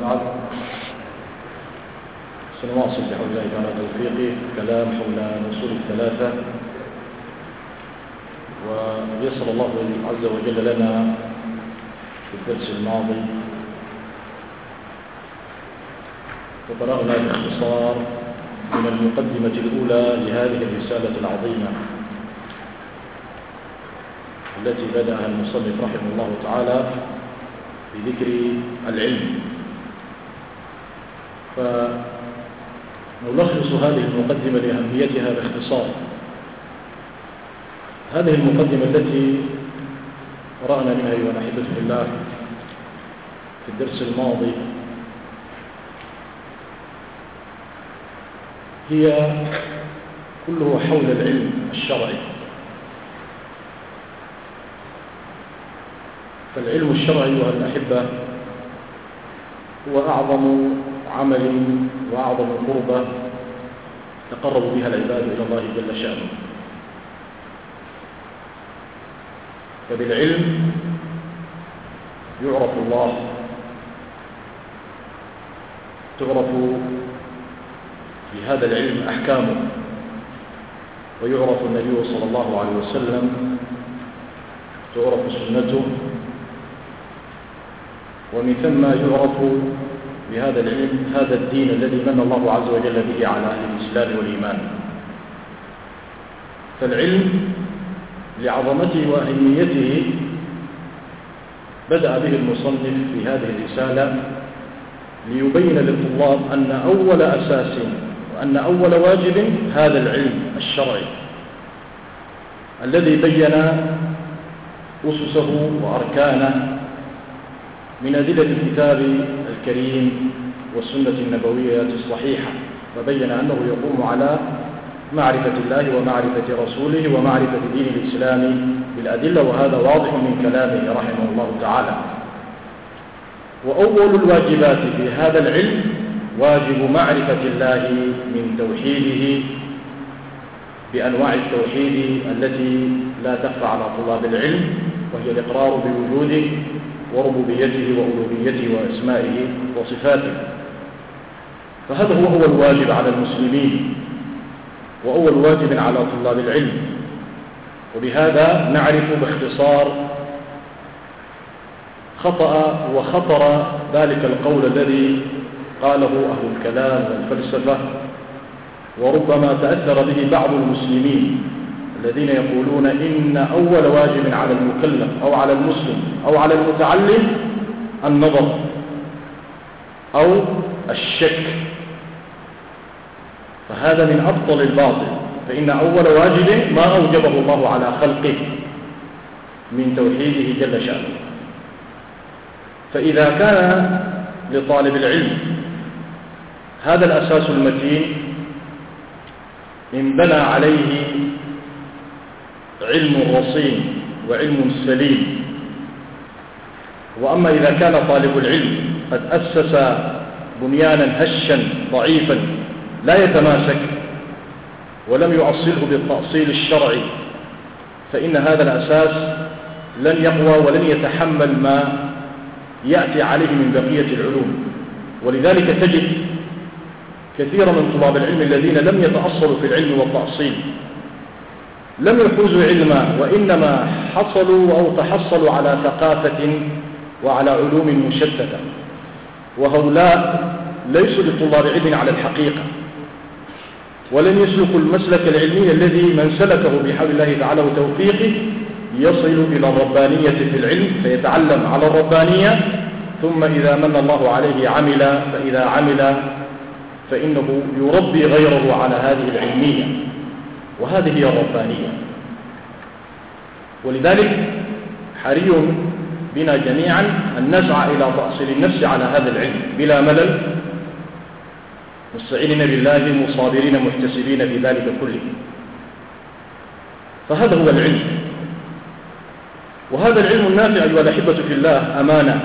بعد سنواصل بحول الله تعالى توفيقه كلام حول الأصول الثلاثة. ويسر الله عز وجل لنا في الدرس الماضي وبلغنا باختصار من المقدمة الأولى لهذه الرسالة العظيمة التي بدأها المصنف رحمه الله تعالى بذكر العلم. فنلخص هذه المقدمة لأهميتها باختصار. هذه المقدمة التي قرأنا منها أيها الأحبة في الله في الدرس الماضي هي كله حول العلم الشرعي. فالعلم الشرعي أيها الأحبة هو أعظم عمل وأعظم قربة تقرب بها العباد إلى الله جل شأنه. فبالعلم يعرف الله. تعرف في هذا العلم أحكامه. ويعرف النبي صلى الله عليه وسلم. تعرف سنته. ومن ثم يعرف بهذا العلم هذا الدين الذي من الله عز وجل به على أهل الإسلام والإيمان. فالعلم لعظمته وأهميته بدأ به المصنف في هذه الرسالة ليبين للطلاب أن أول أساس وأن أول واجب هذا العلم الشرعي الذي بين أسسه وأركانه من أدلة الكتاب الكريم والسنة النبوية الصحيحة فبين أنه يقوم على معرفة الله ومعرفة رسوله ومعرفة دين الإسلام بالأدلة وهذا واضح من كلامه رحمه الله تعالى. وأول الواجبات في هذا العلم واجب معرفة الله من توحيده بأنواع التوحيد التي لا تخفى على طلاب العلم وهي الإقرار بوجوده وربوبيته وألوهيته وأسمائه وصفاته. فهذا هو هو الواجب على المسلمين وأول واجب على طلاب العلم. وبهذا نعرف باختصار خطأ وخطر ذلك القول الذي قاله أهل الكلام والفلسفة وربما تأثر به بعض المسلمين. الذين يقولون إن أول واجب على المكلف أو على المسلم أو على المتعلم النظر أو الشك. فهذا من أبطل الباطل. فإن أول واجب ما أوجبه الله على خلقه من توحيده جل شأنه. فإذا كان لطالب العلم هذا الأساس المتين انبنى عليه علم رصين وعلم سليم. وأما إذا كان طالب العلم قد أسس بنيانا هشا ضعيفا لا يتماسك ولم يؤصله بالتأصيل الشرعي فإن هذا الأساس لن يقوى ولن يتحمل ما يأتي عليه من بقية العلوم. ولذلك تجد كثيرا من طلاب العلم الذين لم يتأصلوا في العلم والتأصيل لم يحوزوا علما وإنما حصلوا أو تحصلوا على ثقافة وعلى علوم مشتتة. وهؤلاء ليسوا لطلاب علم على الحقيقة ولن يسلكوا المسلك العلمي الذي من سلكه بحول الله تعالى وتوفيقه يصل إلى الربانية في العلم فيتعلم على الربانية ثم إذا من الله عليه عمل فإذا عمل فإنه يربي غيره على هذه العلمية. وهذه هي الربانية. ولذلك حري بنا جميعا أن نسعى إلى تأصيل النفس على هذا العلم بلا ملل مستعينين بالله مصابرين محتسبين في ذلك كله. فهذا هو العلم. وهذا العلم النافع أيها الأحبة في الله أمانة.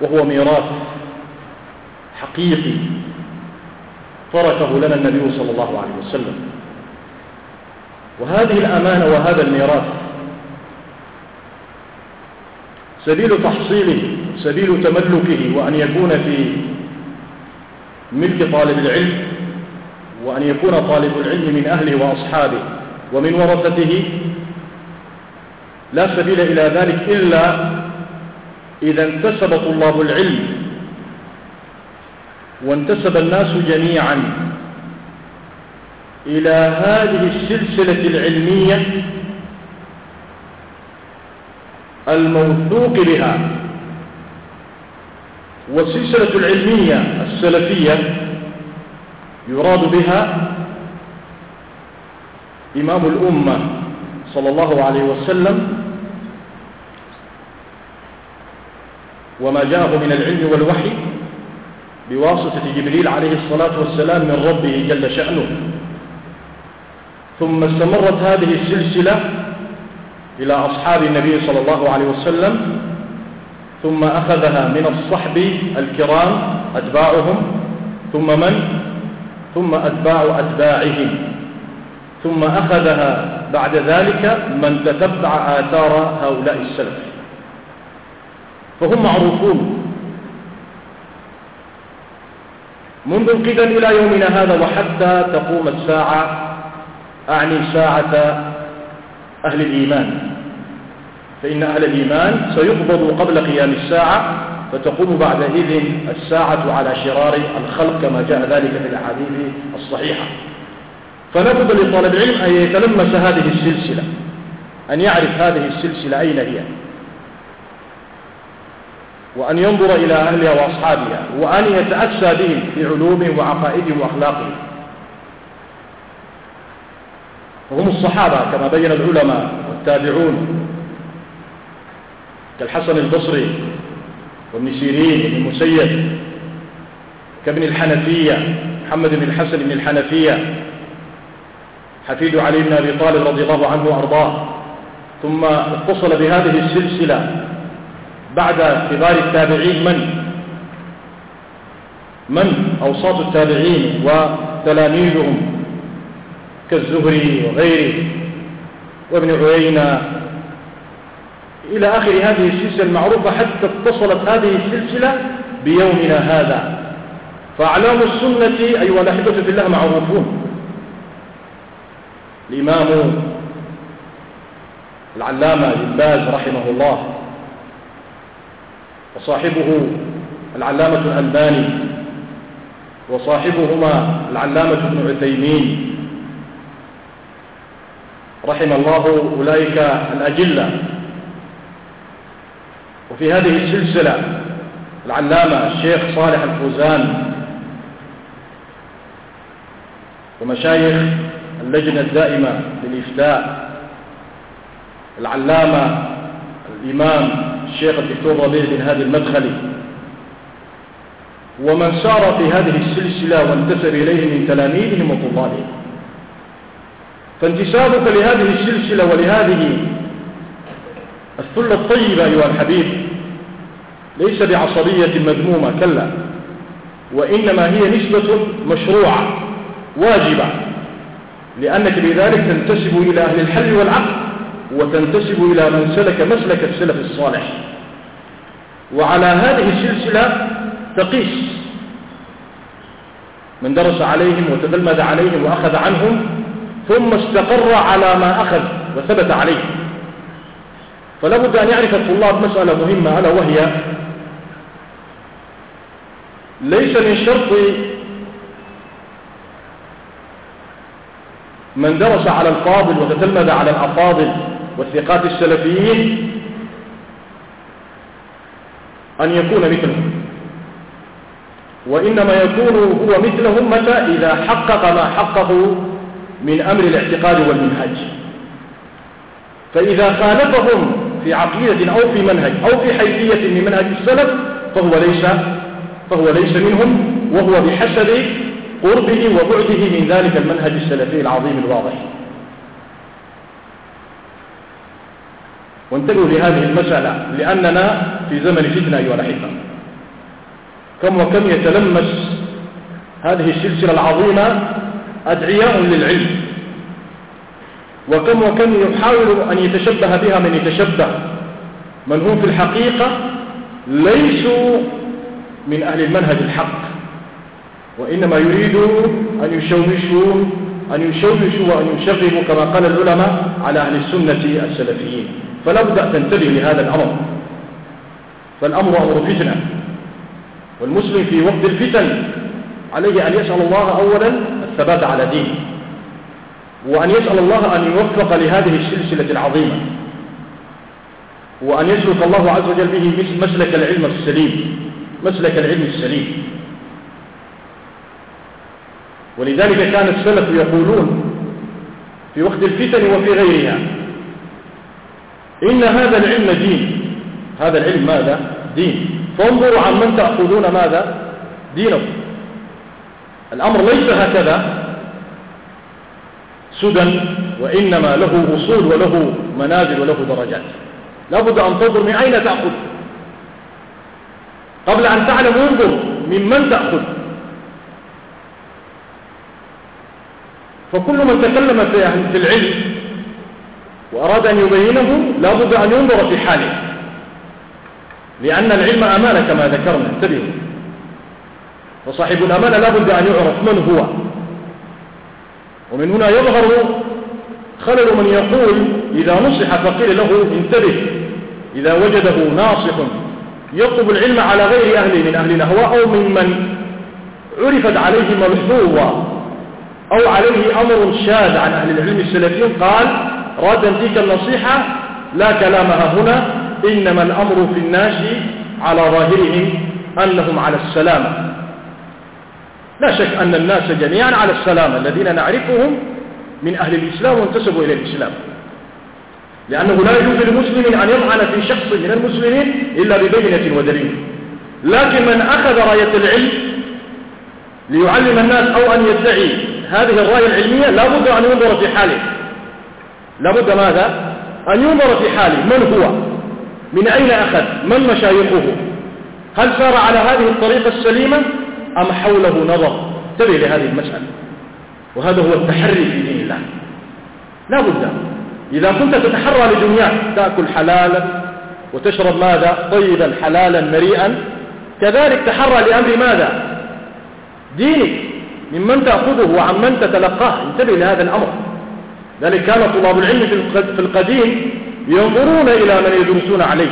وهو ميراث حقيقي. تركه لنا النبي صلى الله عليه وسلم. وهذه الأمانة وهذا الميراث سبيل تحصيله سبيل تملكه وأن يكون في ملك طالب العلم وأن يكون طالب العلم من أهله وأصحابه ومن ورثته. لا سبيل إلى ذلك إلا إذا انتسب طلاب العلم وانتسب الناس جميعا إلى هذه السلسلة العلمية الموثوق بها. والسلسلة العلمية السلفية يراد بها إمام الأمة صلى الله عليه وسلم وما جاءه من العلم والوحي بواسطة جبريل عليه الصلاة والسلام من ربه جل شأنه. ثم استمرت هذه السلسلة إلى أصحاب النبي صلى الله عليه وسلم ثم أخذها من الصحب الكرام أتباعهم ثم من؟ ثم أتباع أتباعهم. ثم أخذها بعد ذلك من تتبع آثار هؤلاء السلف. فهم معروفون منذ القدم إلى يومنا هذا وحتى تقوم الساعة أعني ساعة أهل الإيمان. فإن أهل الإيمان سيقبض قبل قيام الساعة فتقوم بعدئذ الساعة على شرار الخلق كما جاء ذلك في الأحاديث الصحيحة. فلا بد لطالب العلم أن يتلمس هذه السلسلة أن يعرف هذه السلسلة أين هي. وأن ينظر إلى أهلها وأصحابها وأن يتأسى بهم في علومهم وعقائدهم وأخلاقهم. وهم الصحابة كما بين العلماء والتابعون كالحسن البصري وابن سيرين وابن المسيب كابن الحنفية محمد بن الحسن بن الحنفية حفيد علي بن أبي طالب رضي الله عنه وأرضاه. ثم اتصل بهذه السلسلة بعد كبار التابعين من؟ من أوساط التابعين وتلاميذهم كالزهري وغيره وابن عيينة؟ إلى آخر هذه السلسلة المعروفة حتى اتصلت هذه السلسلة بيومنا هذا. فأعلام السنة أيها الأحبة في الله معروفون. الإمام العلامة ابن باز رحمه الله وصاحبه العلامة الألباني وصاحبهما العلامة ابن عثيمين. رحم الله أولئك الأجلة. وفي هذه السلسلة العلامة الشيخ صالح الفوزان ومشايخ اللجنة الدائمة للإفتاء العلامة الإمام الشيخ الدكتور ربيع بن هادي المدخلي. ومن سار في هذه السلسلة وانتسب إليه من تلاميذهم وطلابهم فانتسابك لهذه السلسلة ولهذه الثلة الطيبة أيها الحبيب ليس بعصبية مذمومة كلا. وإنما هي نسبة مشروعة واجبة. لأنك بذلك تنتسب إلى أهل الحل والعقل. وتنتسب إلى من سلك مسلك السلف الصالح. وعلى هذه السلسلة تقيس من درس عليهم وتدلمد عليهم وأخذ عنهم ثم استقر على ما أخذ وثبت عليه. فلا بد أن يعرف الطلاب مسألة مهمة ألا وهي ليس من شرط من درس على الفاضل وتتلمذ على الأفاضل. والثقات السلفيين أن يكون مثلهم. وإنما يكون هو مثلهم متى؟ إذا حقق ما حققوا من أمر الاعتقاد والمنهج. فإذا خالفهم في عقيدة أو في منهج أو في حيثية من منهج السلف فهو ليس فهو ليس منهم وهو بحسب قربه وبعده من ذلك المنهج السلفي العظيم الواضح. وانتبهوا لهذه المسألة لأننا في زمن فتنة أيها الأحبة. كم وكم يتلمس هذه السلسلة العظيمة أدعياء للعلم. وكم وكم يحاول أن يتشبه بها من يتشبه. من هم في الحقيقة ليسوا من أهل المنهج الحق. وإنما يريدوا أن يشوشوا أن يشوشوا وأن يشغبوا كما قال العلماء على أهل السنة السلفيين. فلا بد أن تنتبه لهذا الأمر. فالأمر أمر فتنة. والمسلم في وقت الفتن عليه أن يسأل الله أولا الثبات على دينه وأن يسأل الله أن يوفق لهذه السلسلة العظيمة وأن يسلك الله عز وجل به مسلك العلم السليم مسلك العلم السليم. ولذلك كان السلف يقولون في وقت الفتن وفي غيرها إن هذا العلم دين. هذا العلم ماذا؟ دين. فانظروا عن من تأخذون ماذا؟ دينكم. الأمر ليس هكذا. سدى وإنما له أصول وله منازل وله درجات. لابد أن تنظر من أين تأخذ. قبل أن تعلم انظر ممن تأخذ. فكل من تكلم في العلم وأراد أن يبينه لابد أن ينظر في حاله. لأن العلم أمانة كما ذكرنا انتبهوا. فصاحب الأمانة لابد أن يعرف من هو. ومن هنا يظهر خلل من يقول إذا نصح فقيل له انتبه. إذا وجده ناصح يطلب العلم على غير أهله من أهل الأهواء أو ممن عرفت عليه ملحوظة أو عليه أمر شاذ عن أهل العلم السلفيين قال رادا تلك النصيحة لا كلامها هنا إنما الأمر في الناس على ظاهرهم أنهم على السلامة لا شك أن الناس جميعا على السلامة الذين نعرفهم من أهل الإسلام وانتسبوا إلى الإسلام. لأنه لا يجوز لمسلم أن يطعن في شخص من المسلمين إلا ببينة ودليل. لكن من أخذ راية العلم ليعلم الناس أو أن يدعي هذه الراية العلمية لا بد أن ينظر في حاله. لا بد ماذا؟ أن ينظر في حاله من هو؟ من أين أخذ؟ من مشايخه؟ هل سار على هذه الطريقة السليمة أم حوله نظر؟ انتبه لهذه المسألة وهذا هو التحري في دين الله لا بد إذا كنت تتحرى لدنياك تأكل حلالا وتشرب ماذا طيبا حلالا مريئا كذلك تحرى لأمر ماذا دينك ممن تأخذه وعن من تتلقاه انتبه لهذا الأمر ذلك كان طلاب العلم في القديم ينظرون إلى من يدرسون عليه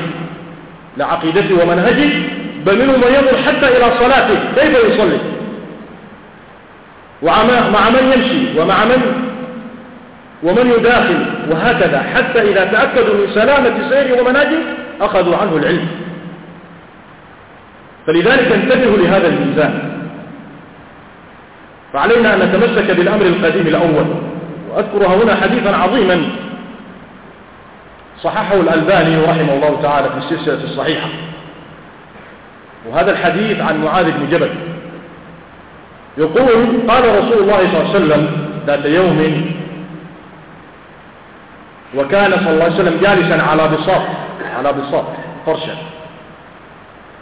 لعقيدته ومنهجه بل منهم من ينظر حتى إلى صلاته كيف يصلي؟ ومع من يمشي ومع من ومن يداخل وهكذا حتى إذا تأكدوا من سلامة سيره ومناجه أخذوا عنه العلم. فلذلك انتبهوا لهذا الميزان. فعلينا أن نتمسك بالأمر القديم الأول. وأذكر هنا حديثا عظيما. صححه الألباني رحمه الله تعالى في السلسلة الصحيحة. وهذا الحديث عن معاذ بن جبل. يقول قال رسول الله صلى الله عليه وسلم ذات يوم وكان صلى الله عليه وسلم جالسا على بساط على بساط فرشا.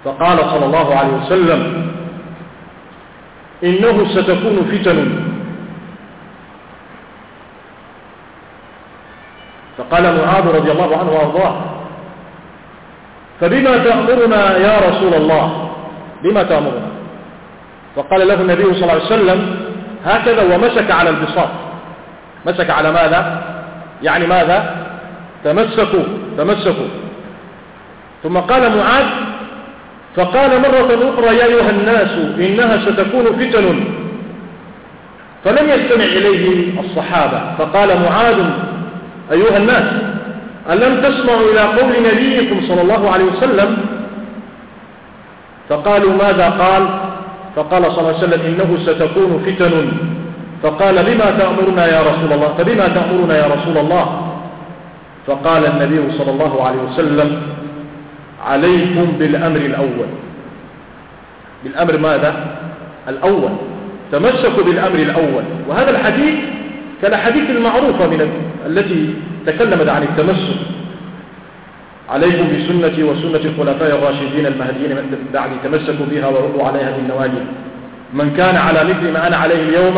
فقال صلى الله عليه وسلم إنه ستكون فتن فقال معاذ رضي الله عنه وأرضاه. فبما تأمرنا يا رسول الله؟ بما تأمرنا. فقال له النبي صلى الله عليه وسلم هكذا ومسك على البساط مسك على ماذا؟ يعني ماذا؟ تمسكوا تمسكوا. ثم قال معاذ فقال مرة أخرى يا أيها الناس إنها ستكون فتن. فلم يستمع إليه الصحابة. فقال معاذ أيها الناس ألم تسمعوا إلى قول نبيكم صلى الله عليه وسلم؟ فقالوا ماذا قال؟ فقال صلى الله عليه وسلم إنه ستكون فتن. فقال بما تأمرنا يا رسول الله؟ فبما تأمرنا يا رسول الله؟ فقال النبي صلى الله عليه وسلم عليكم بالأمر الأول. بالأمر ماذا؟ الأول. تمسكوا بالأمر الأول. وهذا الحديث كالحديث المعروفة من التي تكلمت عن التمسك عليكم بسنتي وسنة الخلفاء الراشدين المهديين من بعد تمسكوا بها وردوا عليها بالنواجذ من كان على مثل ما أنا عليه اليوم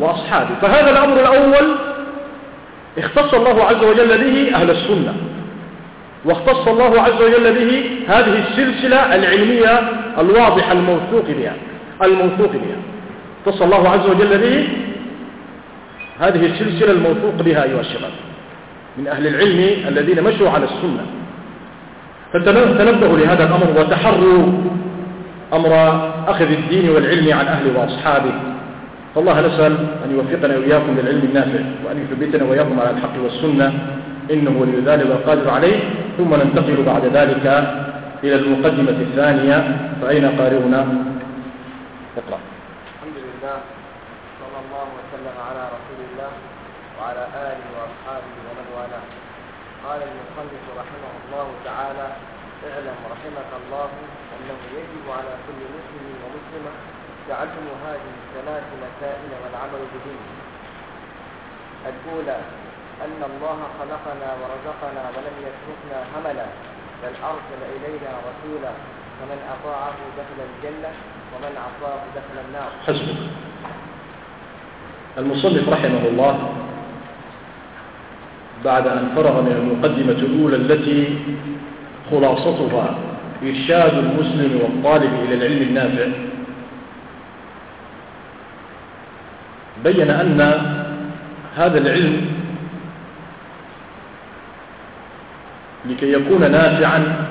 وأصحابه فهذا الأمر الأول اختص الله عز وجل به أهل السنة. واختص الله عز وجل به هذه السلسلة العلمية الواضحة الموثوق بها. الموثوق بها. اختص الله عز وجل به هذه السلسلة الموثوق بها أيها الشباب. من أهل العلم الذين مشوا على السنة. فتنبهوا لهذا الأمر وتحروا أمر أخذ الدين والعلم عن أهله وأصحابه. فالله نسأل أن يوفقنا وإياكم للعلم النافع وأن يثبتنا وإياكم على الحق والسنة. إنه ولي ذلك والقادر عليه. ثم ننتقل بعد ذلك إلى المقدمة الثانية. فأين قارئنا؟ اقرأ. الحمد لله. صلى الله وسلم على رسول الله وعلى آله وأصحابه ومن والاه. قال المصنف رحمه الله تعالى اعلم رحمك الله أنه يجب على كل مسلم ومسلمة تعلم هذه الثلاث مسائل والعمل بهن. الأولى أن الله خلقنا ورزقنا ولم يتركنا هملا بل أرسل إلينا رسولا فمن أطاعه دخل الجنة ومن عصاه دخل النار. حسبك. المصنف رحمه الله بعد أن فرغ من المقدمة الأولى التي خلاصتها إرشاد المسلم والطالب إلى العلم النافع بين أن هذا العلم لكي يكون نافعا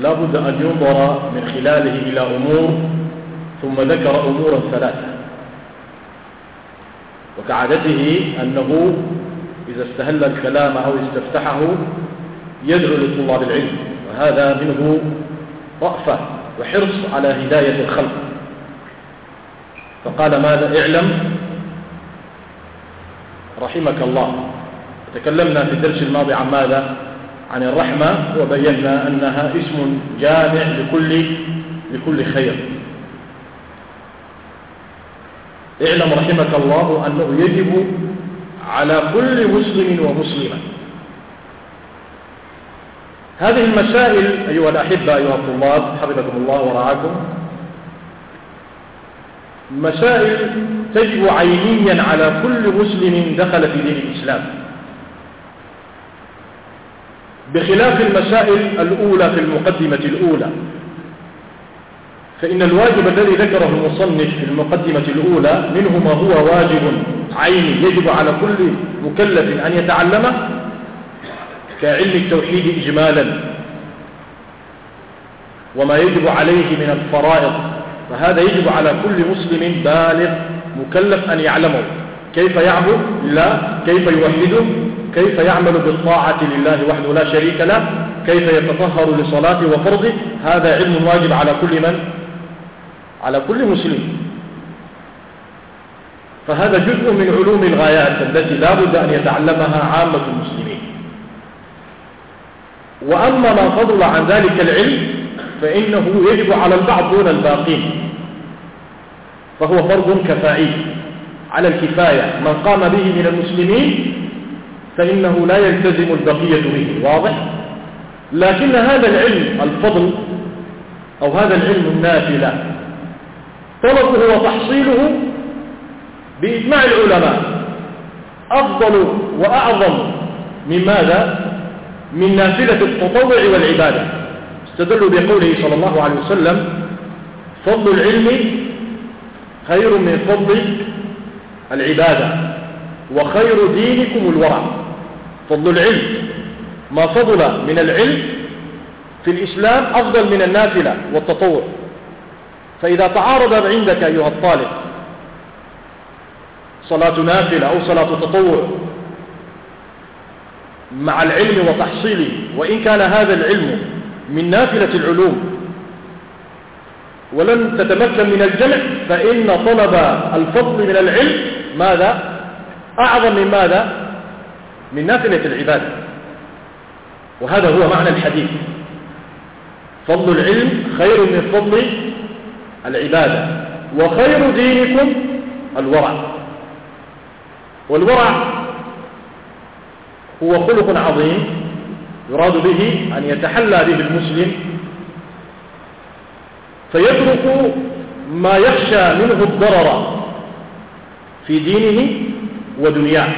لا بد أن ينظر من خلاله إلى أمور ثم ذكر أمورا ثلاثة وكعادته أنه إذا استهل الكلام أو استفتحه يدعو لطلاب العلم وهذا منه رأفة وحرص على هداية الخلق. فقال ماذا؟ اعلم. رحمك الله. تكلمنا في الدرس الماضي عن ماذا؟ عن الرحمة وبينا أنها اسم جامع لكل لكل خير. اعلم رحمك الله أنه يجب على كل مسلم ومسلمة. هذه المسائل أيها الأحبة أيها الطلاب حفظكم الله ورعاكم. مسائل تجب عينيا على كل مسلم دخل في دين الإسلام. بخلاف المسائل الأولى في المقدمة الأولى فإن الواجب الذي ذكره المصنف في المقدمة الأولى منه ما هو واجب عيني يجب على كل مكلف أن يتعلمه كعلم التوحيد إجمالا وما يجب عليه من الفرائض فهذا يجب على كل مسلم بالغ مكلف أن يعلمه. كيف يعبد؟ الله كيف يوحده؟ كيف يعمل بالطاعة لله وحده لا شريك له؟ كيف يتطهر لصلاته وفرضه؟ هذا علم واجب على كل من على كل مسلم. فهذا جزء من علوم الغايات التي لا بد أن يتعلمها عامة المسلمين. وأما ما فضل عن ذلك العلم فإنه يجب على البعض دون الباقين. فهو فرض كفائي على الكفاية. من قام به من المسلمين فإنه لا يلتزم البقية به واضح؟ لكن هذا العلم الفضل أو هذا العلم النافلة طلبه وتحصيله بإجماع العلماء. أفضل وأعظم من ماذا؟ من نافلة التطوع والعبادة. استدلوا بقوله صلى الله عليه وسلم فضل العلم خير من فضل العبادة وخير دينكم الورع. فضل العلم ما فضل من العلم في الإسلام أفضل من النافلة والتطوع. فإذا تعارض عندك أيها الطالب صلاة نافلة أو صلاة تطوع مع العلم وتحصيله وإن كان هذا العلم من نافلة العلوم ولن تتمكن من الجمع فإن طلب الفضل من العلم ماذا؟ أعظم من ماذا؟ من نافلة العبادة. وهذا هو معنى الحديث. فضل العلم خير من فضل العبادة. وخير دينكم الورع. والورع هو خلق عظيم يراد به أن يتحلى به المسلم فيترك ما يخشى منه الضرر في دينه ودنياه.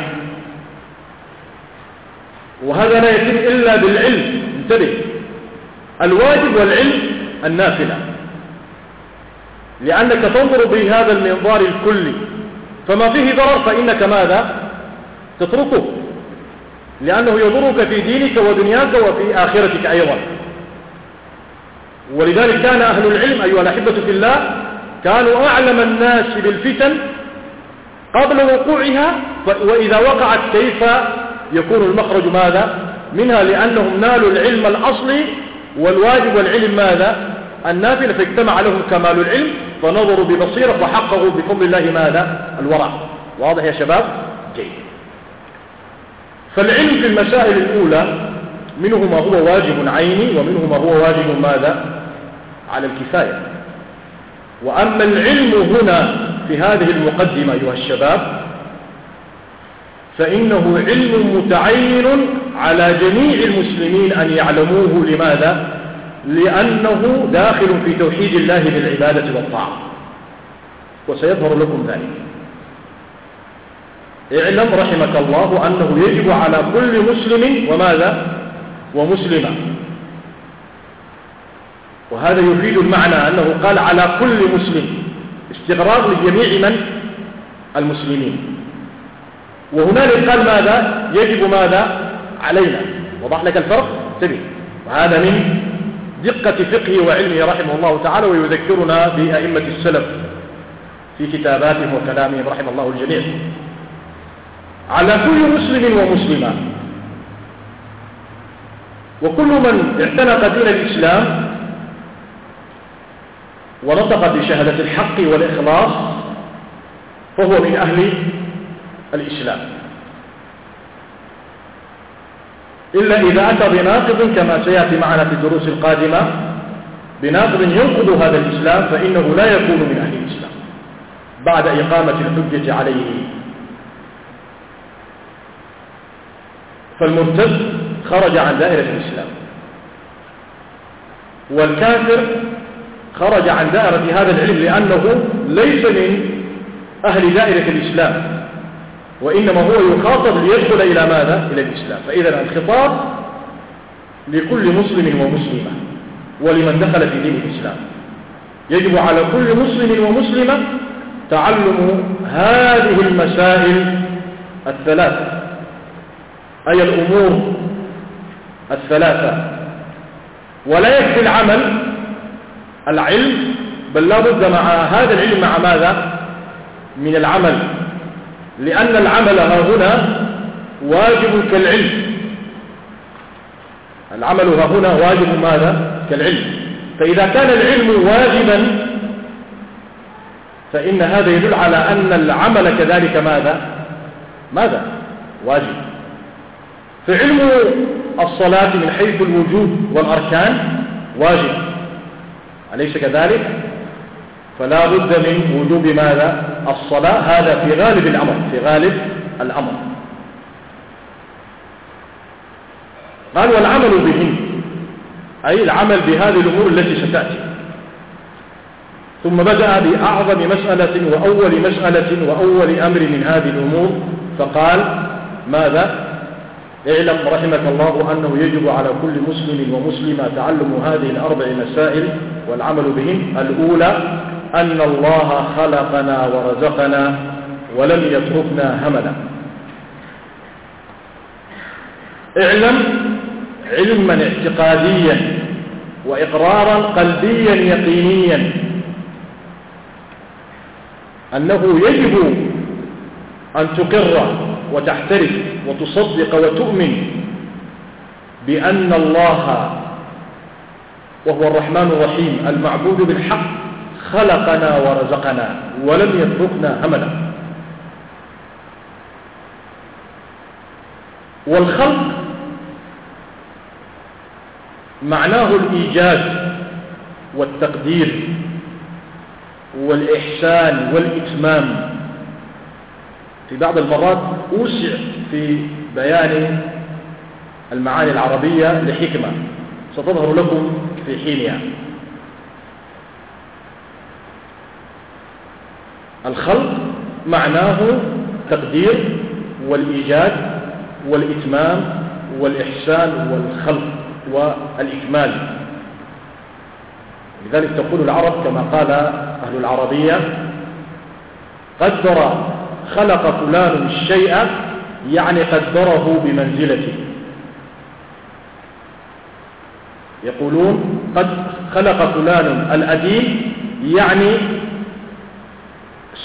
وهذا لا يتم إلا بالعلم. انتبه. الواجب والعلم النافلة. لأنك تنظر بهذا المنظار الكلي. فما فيه ضرر فإنك ماذا؟ تتركه. لأنه يضرك في دينك ودنياك وفي آخرتك أيضا. ولذلك كان أهل العلم أيها الأحبة في الله كانوا أعلم الناس بالفتن قبل وقوعها وإذا وقعت كيف يكون المخرج ماذا؟ منها لأنهم نالوا العلم الأصلي والواجب والعلم ماذا؟ النافل فاجتمع لهم كمال العلم فنظروا ببصيرة وحققوا بفضل الله ماذا الورع. واضح يا شباب؟ جيد. فالعلم في المسائل الأولى منه ما هو واجب عيني ومنه ما هو واجب ماذا؟ على الكفاية. وأما العلم هنا في هذه المقدمة أيها الشباب فإنه علم متعين على جميع المسلمين أن يعلموه لماذا؟ لأنه داخل في توحيد الله بالعبادة والطاعة. وسيظهر لكم ذلك. اعلم رحمك الله أنه يجب على كل مسلم وماذا؟ ومسلمة. وهذا يفيد المعنى أنه قال على كل مسلم استغراق لجميع من؟ المسلمين. وهنالك قال ماذا؟ يجب ماذا؟ علينا. وضح لك الفرق؟ سبيل وهذا من دقة فقهه وعلمه رحمه الله تعالى ويذكرنا بأئمة السلف في كتاباتهم وكلامهم رحمه الله الجميع. على كل مسلم ومسلمة وكل من اعتنق دين الإسلام ونطق بشهادة الحق والإخلاص فهو من أهل الإسلام. إلا إذا أتى بناقض كما سيأتي معنا في الدروس القادمة بناقض ينقض هذا الإسلام فإنه لا يكون من أهل الإسلام بعد إقامة الحجة عليه. فالمرتد خرج عن دائرة الإسلام والكافر خرج عن دائرة هذا العلم لأنه ليس من أهل دائرة الإسلام. وإنما هو يخاطب ليدخل إلى ماذا؟ إلى الإسلام. فإذا الخطاب لكل مسلم ومسلمة ولمن دخل في دين الإسلام. يجب على كل مسلم ومسلمة تعلم هذه المسائل الثلاثة أي الأمور الثلاثة. ولا يكفي العمل العلم بل لا بد مع هذا العلم مع ماذا؟ من العمل. لأن العمل ها هنا واجب كالعلم. العمل ها هنا واجب ماذا؟ كالعلم. فإذا كان العلم واجبا فإن هذا يدل على أن العمل كذلك ماذا؟ ماذا؟ واجب. فعلم الصلاة من حيث الوجوب والأركان واجب. أليس كذلك؟ فلا بد من وجوب ماذا؟ الصلاة هذا في غالب الأمر في غالب الأمر. قال والعمل بهن أي العمل بهذه الأمور التي ستأتي. ثم بدأ بأعظم مسألة وأول مسألة وأول أمر من هذه الأمور فقال ماذا؟ اعلم رحمك الله أنه يجب على كل مسلم ومسلمة تعلم هذه الأربع مسائل والعمل بهن الأولى أن الله خلقنا ورزقنا ولم يتركنا هملا. اعلم علما اعتقاديا وإقرارا قلبيا يقينيا أنه يجب أن تقر وتحترف وتصدق وتؤمن بأن الله وهو الرحمن الرحيم المعبود بالحق خلقنا ورزقنا ولم يتركنا هملا والخلق معناه الإيجاد والتقدير والإحسان والإتمام. في بعض المرات أوسع في بيان المعاني العربية لحكمة. ستظهر لكم في حينها. الخلق معناه تقدير والإيجاد والإتمام والإحسان والخلق والإكمال. لذلك تقول العرب كما قال أهل العربية قدر خلق فلان الشيء يعني قدره بمنزلته. يقولون قد خلق فلان الأديم يعني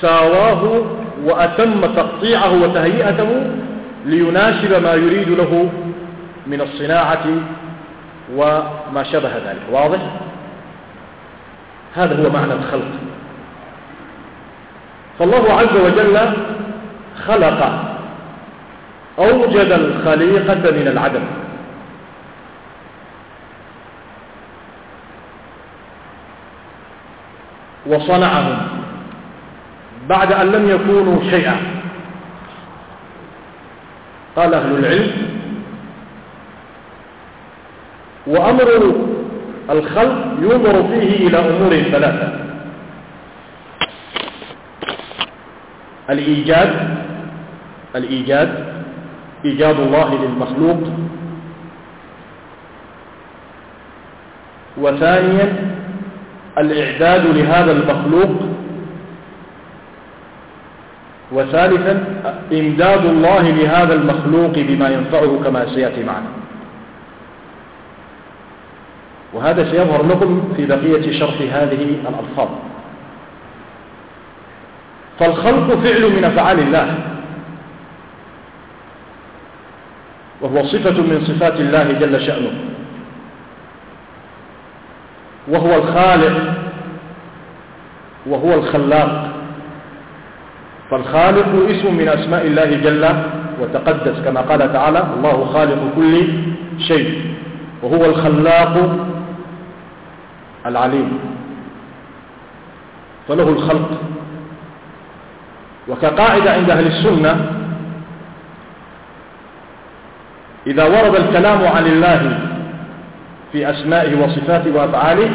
ساواه وأتم تقطيعه وتهيئته ليناسب ما يريد له من الصناعة وما شبه ذلك. واضح؟ هذا هو معنى الخلق. فالله عز وجل خلق أوجد الخليقة من العدم. وصنعهم. بعد أن لم يكونوا شيئا. قال أهل العلم وأمر الخلق ينظر فيه إلى أمور ثلاثة. الإيجاد الإيجاد إيجاد الله للمخلوق. وثانيا الإعداد لهذا المخلوق. وثالثا إمداد الله لهذا المخلوق بما ينفعه كما سيأتي معنا. وهذا سيظهر لكم في بقية شرح هذه الألفاظ. فالخلق فعل من أفعال الله وهو صفة من صفات الله جل شأنه. وهو الخالق وهو الخلاق. فالخالق اسم من أسماء الله جل وتقدس كما قال تعالى الله خالق كل شيء وهو الخلاق العليم. فله الخلق. وكقاعدة عند أهل السنة إذا ورد الكلام عن الله في أسمائه وصفاته وأفعاله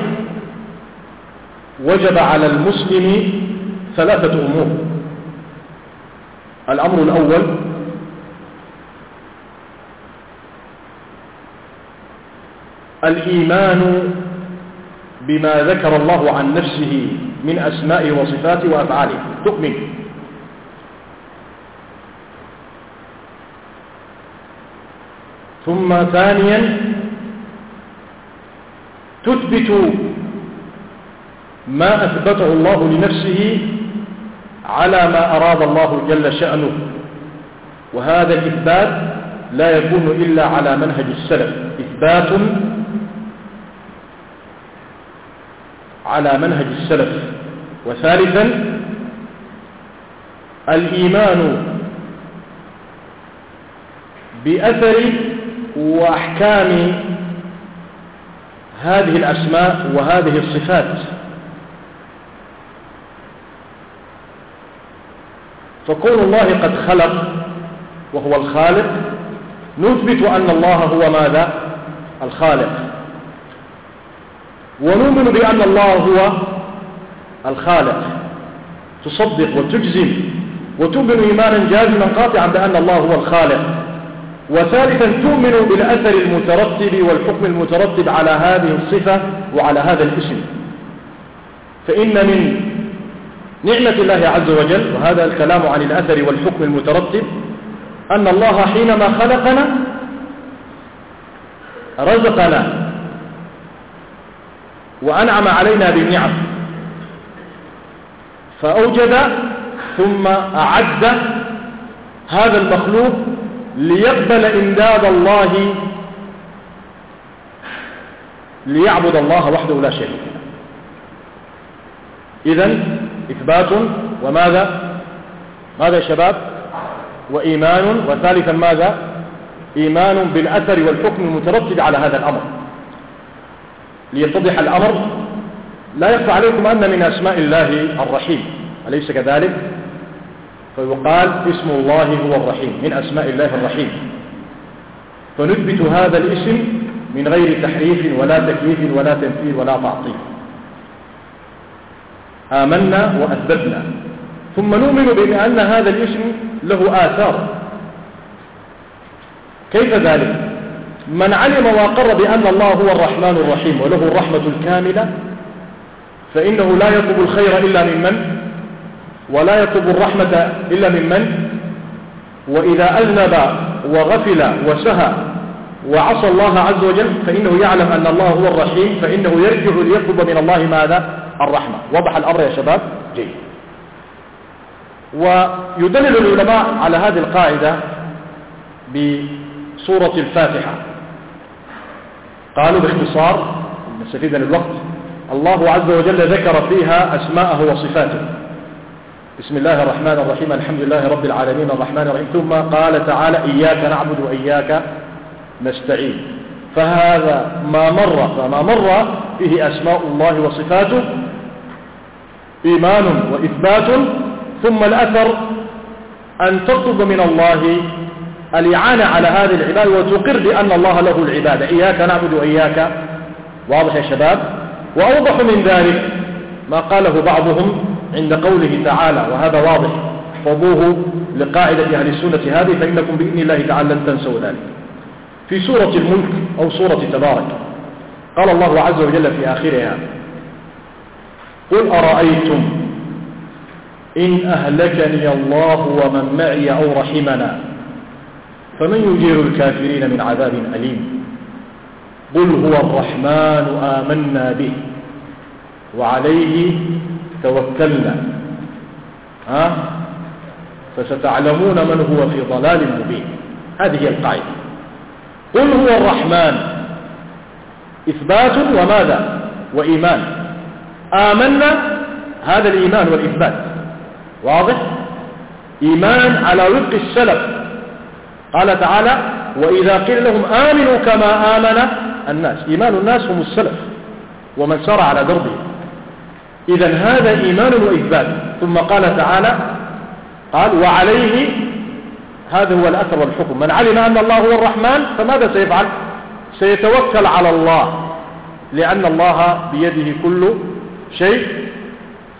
وجب على المسلم ثلاثة أمور. الأمر الأول الإيمان بما ذكر الله عن نفسه من أسمائه وصفاته وأفعاله. تؤمن. ثم ثانيا تثبت ما أثبته الله لنفسه على ما أراد الله جل شأنه. وهذا الإثبات لا يكون إلا على منهج السلف. إثبات على منهج السلف. وثالثا الإيمان بأثر وأحكام هذه الأسماء وهذه الصفات. فكون الله قد خلق وهو الخالق نثبت أن الله هو ماذا؟ الخالق. ونؤمن بأن الله هو الخالق. تصدق وتجزم وتؤمن إيمانا جازما قاطعا بأن الله هو الخالق. وثالثا تؤمن بالأثر المترتب والحكم المترتب على هذه الصفة وعلى هذا الاسم. فإن من نعمة الله عز وجل وهذا الكلام عن الأثر والحكم المترتب أن الله حينما خلقنا رزقنا وأنعم علينا بالنعم فأوجد ثم أعد هذا المخلوق ليقبل إمداد الله ليعبد الله وحده لا شريك له. إذا إثبات وماذا؟ ماذا يا شباب؟ وإيمان. وثالثا ماذا؟ إيمان بالأثر والحكم المترتب على هذا الأمر. ليتضح الأمر لا يخفى عليكم أن من أسماء الله الرحيم. أليس كذلك؟ فيقال اسم الله هو الرحيم من أسماء الله الرحيم. فنثبت هذا الاسم من غير تحريف ولا تكييف ولا تنفيذ ولا تعطيل. آمنا وأثبتنا ثم نؤمن بأن هذا الاسم له آثار. كيف ذلك؟ من علم وأقر بأن الله هو الرحمن الرحيم وله الرحمة الكاملة فإنه لا يطلب الخير إلا من من؟ ولا يطلب الرحمة إلا من من؟ وإذا أذنب وغفل وسهى وعصى الله عز وجل فإنه يعلم أن الله هو الرحيم فإنه يرجع ليطلب من الله ماذا؟ الرحمة. وضح الأمر يا شباب. جيد. ويدلل العلماء على هذه القاعدة بسورة الفاتحة. قالوا باختصار نستفيد من الوقت الله عز وجل ذكر فيها أسماءه وصفاته. بسم الله الرحمن الرحيم الحمد لله رب العالمين الرحمن الرحيم. ثم قال تعالى إياك نعبد وإياك نستعين. فهذا ما مر فما مر فيه أسماء الله وصفاته إيمان وإثبات ثم الأثر أن تطلب من الله الإعانة على هذه العبادة وتقر بأن الله له العبادة إياك نعبد وإياك واضح يا شباب؟ وأوضح من ذلك ما قاله بعضهم عند قوله تعالى وهذا واضح. احفظوه لقاعدة أهل السنة هذه فإنكم بإذن الله تعالى لن تنسوا ذلك. في سورة الملك أو سورة تبارك. قال الله عز وجل في آخرها قل أرأيتم إن أهلكني الله ومن معي أو رحمنا؟ فمن يجير الكافرين من عذاب أليم. قل هو الرحمن آمنا به وعليه توكلنا. ها؟ فستعلمون من هو في ضلال مبين. هذه القاعدة. قل هو الرحمن. إثبات وماذا؟ وإيمان. آمنا هذا الإيمان والإثبات. واضح؟ إيمان على وفق السلف. قال تعالى وإذا قيل لهم آمنوا كما آمن الناس. إيمان الناس هم السلف ومن سار على دربه إذا هذا إيمان وإثبات. ثم قال تعالى قال وعليه هذا هو الأثر والحكم. من علم أن الله هو الرحمن فماذا سيفعل؟ سيتوكل على الله لأن الله بيده كل شيء.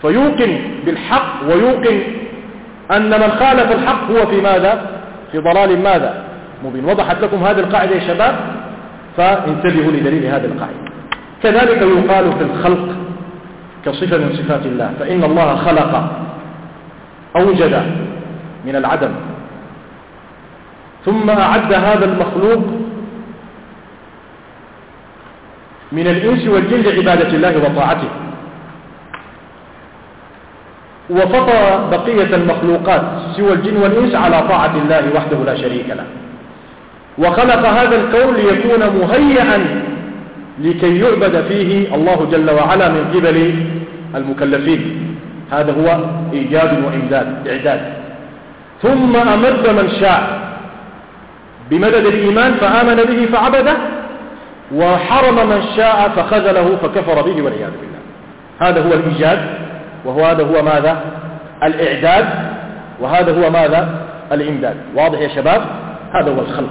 فيوقن بالحق ويوقن أن من خالف الحق هو في ماذا؟ في ضلال ماذا؟ مبين. وضحت لكم هذه القاعدة يا شباب فانتبهوا لدليل هذه القاعدة. كذلك يقال في الخلق كصفة من صفات الله فإن الله خلق أوجد من العدم ثم أعد هذا المخلوق من الإنس والجن لعبادة الله وطاعته. وفطر بقية المخلوقات سوى الجن والإنس على طاعة الله وحده لا شريك له. وخلق هذا الكون ليكون مهيئا لكي يعبد فيه الله جل وعلا من قبل المكلفين. هذا هو إيجاد وإمداد إعداد ثم أمد من شاء. بمدد الإيمان فآمن به فعبده وحرم من شاء فخذله فكفر به والعياذ بالله. هذا هو الإيجاد وهو هذا هو ماذا؟ الإعداد وهذا هو ماذا؟ الإمداد. واضح يا شباب؟ هذا هو الخلق.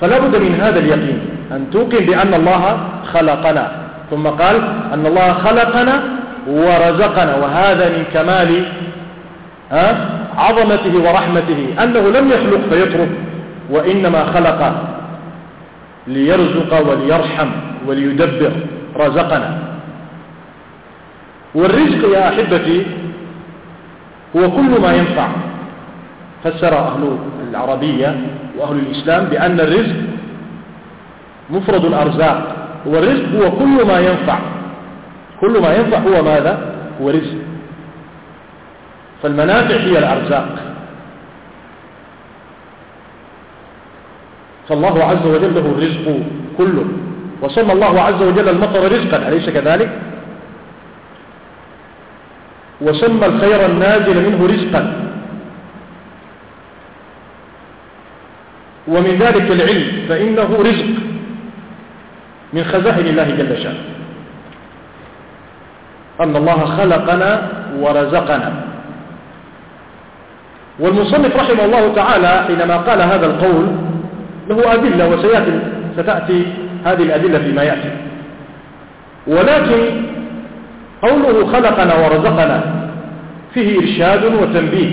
فلا بد من هذا اليقين. أن توقن بأن الله خلقنا. ثم قال أن الله خلقنا ورزقنا. وهذا من كمال عظمته ورحمته. أنه لم يخلق فيترك. وإنما خلق ليرزق وليرحم وليدبر رزقنا. والرزق يا أحبتي هو كل ما ينفع. فسر أهل العربية وأهل الإسلام بأن الرزق مفرد الأرزاق والرزق هو كل ما ينفع. كل ما ينفع هو ماذا؟ هو رزق. فالمنافع هي الأرزاق. فالله عز وجل له الرزق كله. وسمى الله عز وجل المطر رزقا أليس كذلك؟ وسمى الخير النازل منه رزقا. ومن ذلك العلم فإنه رزق من خزائن الله جل شأنه. أن الله خلقنا ورزقنا. والمصنف رحمه الله تعالى حينما قال هذا القول له أدلة وسيأتي ستأتي هذه الأدلة فيما يأتي. ولكن قوله خلقنا ورزقنا فيه إرشاد وتنبيه.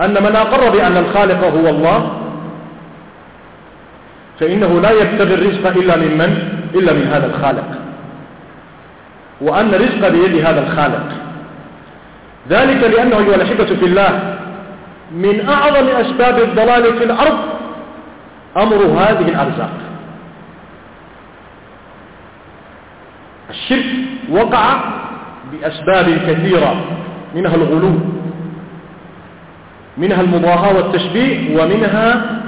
أن من أقر بأن الخالق هو الله فإنه لا يبتغي الرزق إلا من من؟ إلا من هذا الخالق. وأن الرزق بيد هذا الخالق. ذلك لأنه أيها الأحبة في الله من أعظم أسباب الضلال في الأرض أمر هذه الأرزاق. الشرك وقع بأسباب كثيرة منها الغلو منها المضاهاة والتشبيه ومنها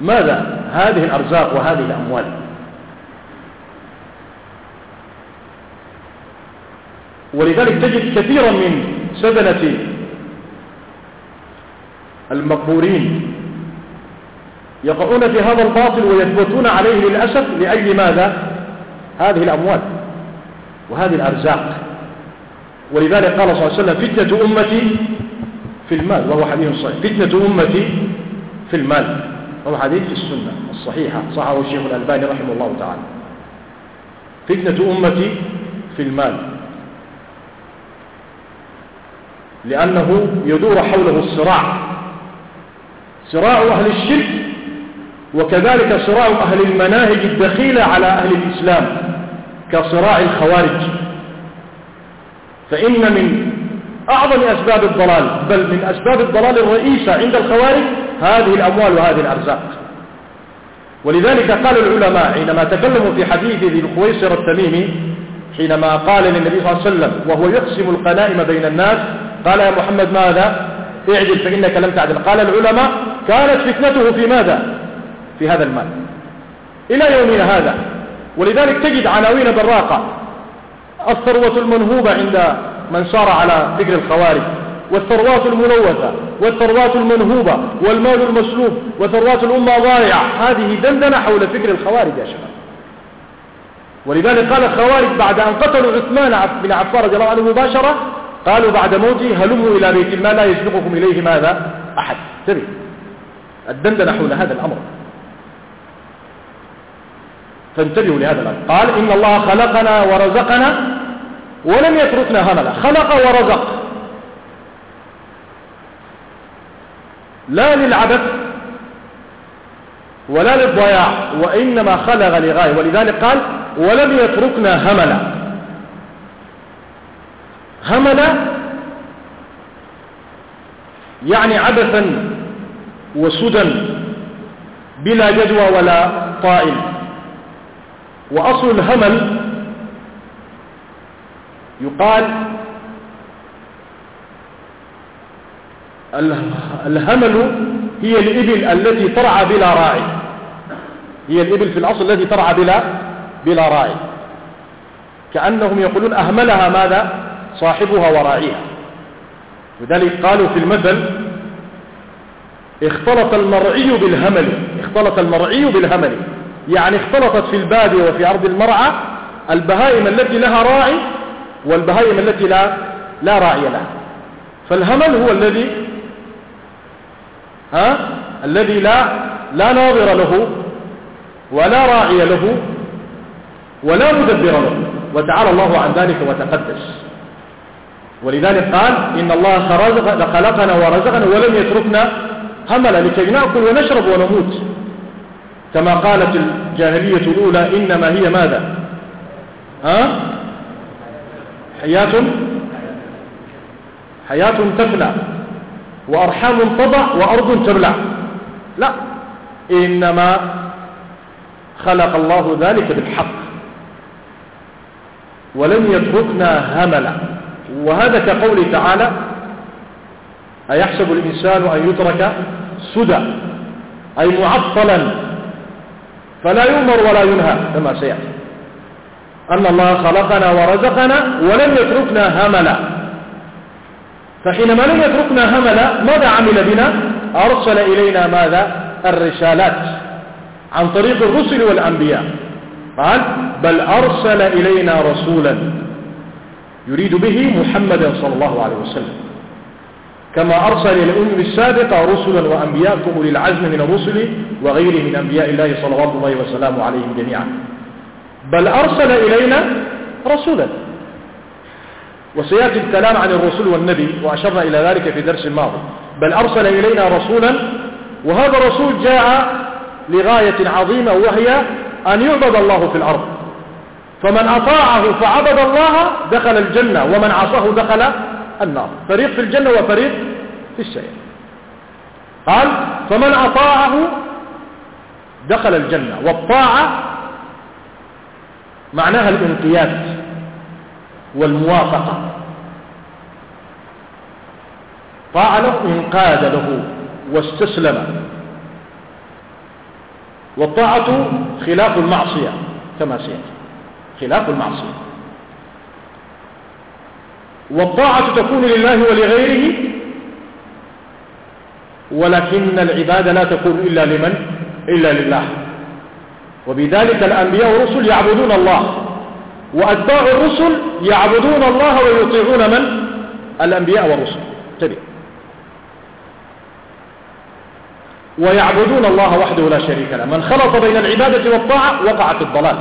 ماذا؟ هذه الأرزاق وهذه الأموال. ولذلك تجد كثيرا من سدنة المقبورين يقعون في هذا الباطل ويثبتون عليه للأسف لأجل ماذا؟ هذه الأموال وهذه الأرزاق. ولذلك قال صلى الله عليه وسلم فتنة أمتي في المال. وهو حديث صحيح. فتنة أمتي في المال. وهو حديث في السنة الصحيحة صححه الشيخ الألباني رحمه الله تعالى. فتنة أمتي في المال. لأنه يدور حوله الصراع صراع أهل الشرك وكذلك صراع أهل المناهج الدخيلة على أهل الإسلام كصراع الخوارج. فإن من أعظم أسباب الضلال بل من أسباب الضلال الرئيسة عند الخوارج هذه الأموال وهذه الأرزاق. ولذلك قال العلماء حينما تكلموا في حديث ذي الخويصر التميمي حينما قال للنبي صلى الله عليه وسلم وهو يقسم القنائم بين الناس قال يا محمد ماذا؟ اعدل فإنك لم تعدل. قال العلماء كانت فتنته في ماذا؟ في هذا المال. إلى يومنا هذا. ولذلك تجد عناوين براقة. الثروة المنهوبة عند من صار على فكر الخوارج. والثروات الملوثة. والثروات المنهوبة. والمال المسلوب. وثروات الأمة ضائعة هذه دندنة حول فكر الخوارج يا شباب. ولذلك قال الخوارج بعد أن قتلوا عثمان بن عفان رضي الله عنه مباشرة قالوا بعد موته هلموا إلى بيت المال لا يسبقكم إليه ماذا؟ أحد. تبي الدندنة حول هذا الأمر. فانتبهوا لهذا الأمر. قال إن الله خلقنا ورزقنا ولم يتركنا هملا. خلق ورزق. لا للعبث ولا للضياع وإنما خلق لغاية. ولذلك قال ولم يتركنا هملا. هملا يعني عبثا وسدى بلا جدوى ولا طائل. وأصل الهمل يقال الهمل هي الإبل التي ترعى بلا راعي. هي الإبل في الأصل التي ترعى بلا بلا راعي. كأنهم يقولون أهملها ماذا؟ صاحبها وراعيها. لذلك قالوا في المثل اختلط المرعي بالهمل. اختلط المرعي بالهمل. يعني اختلطت في البادية وفي أرض المرعى البهائم التي لها راعي والبهائم التي لا لا راعي لها. فالهمل هو الذي ها؟ الذي لا لا ناظر له ولا راعي له ولا مدبر له. وتعالى الله عن ذلك وتقدس. ولذلك قال إن الله خلقنا ورزقنا ولم يتركنا هملا لكي نأكل ونشرب ونموت. كما قالت الجاهلية الأولى إنما هي ماذا؟ ها؟ حياة حياة تفنى وأرحام تضع وأرض تبلع لا إنما خلق الله ذلك بالحق. ولم يتركنا هملا. وهذا كقوله تعالى أيحسب الإنسان أن يترك سدى أي معطلا فلا يؤمر ولا ينهى كما سيأتي. أن الله خلقنا ورزقنا ولم يتركنا هملا. فحينما لم يتركنا هملا ماذا عمل بنا؟ أرسل إلينا ماذا؟ الرسالات عن طريق الرسل والأنبياء. قال بل أرسل إلينا رسولا يريد به محمدا صلى الله عليه وسلم. كما أرسل إلى الأمم السابقة رسلا وأنبياء كأولي العزم من الرسل وغيره من أنبياء الله صلى الله وسلم عليهم جميعا. بل أرسل إلينا رسولا. وسيأتي الكلام عن الرسول والنبي وأشرنا إلى ذلك في درس الماضي بل أرسل إلينا رسولا وهذا الرسول جاء لغاية عظيمة وهي أن يعبد الله في الأرض. فمن أطاعه فعبد الله دخل الجنة ومن عصاه دخل النار. فريق في الجنة وفريق في السير قال فمن أطاعه دخل الجنة. والطاعة معناها الانقياد والموافقة. طاع له انقاد له واستسلم. والطاعة خلاف المعصية كما سيأتي. خلاف المعصية. والطاعة تكون لله ولغيره ولكن العبادة لا تكون إلا لمن؟ إلا لله. وبذلك الأنبياء والرسل يعبدون الله وأتباع الرسل يعبدون الله ويطيعون من؟ الأنبياء والرسل. تبع ويعبدون الله وحده لا شريك له. من خلط بين العبادة والطاعة وقع في الضلال.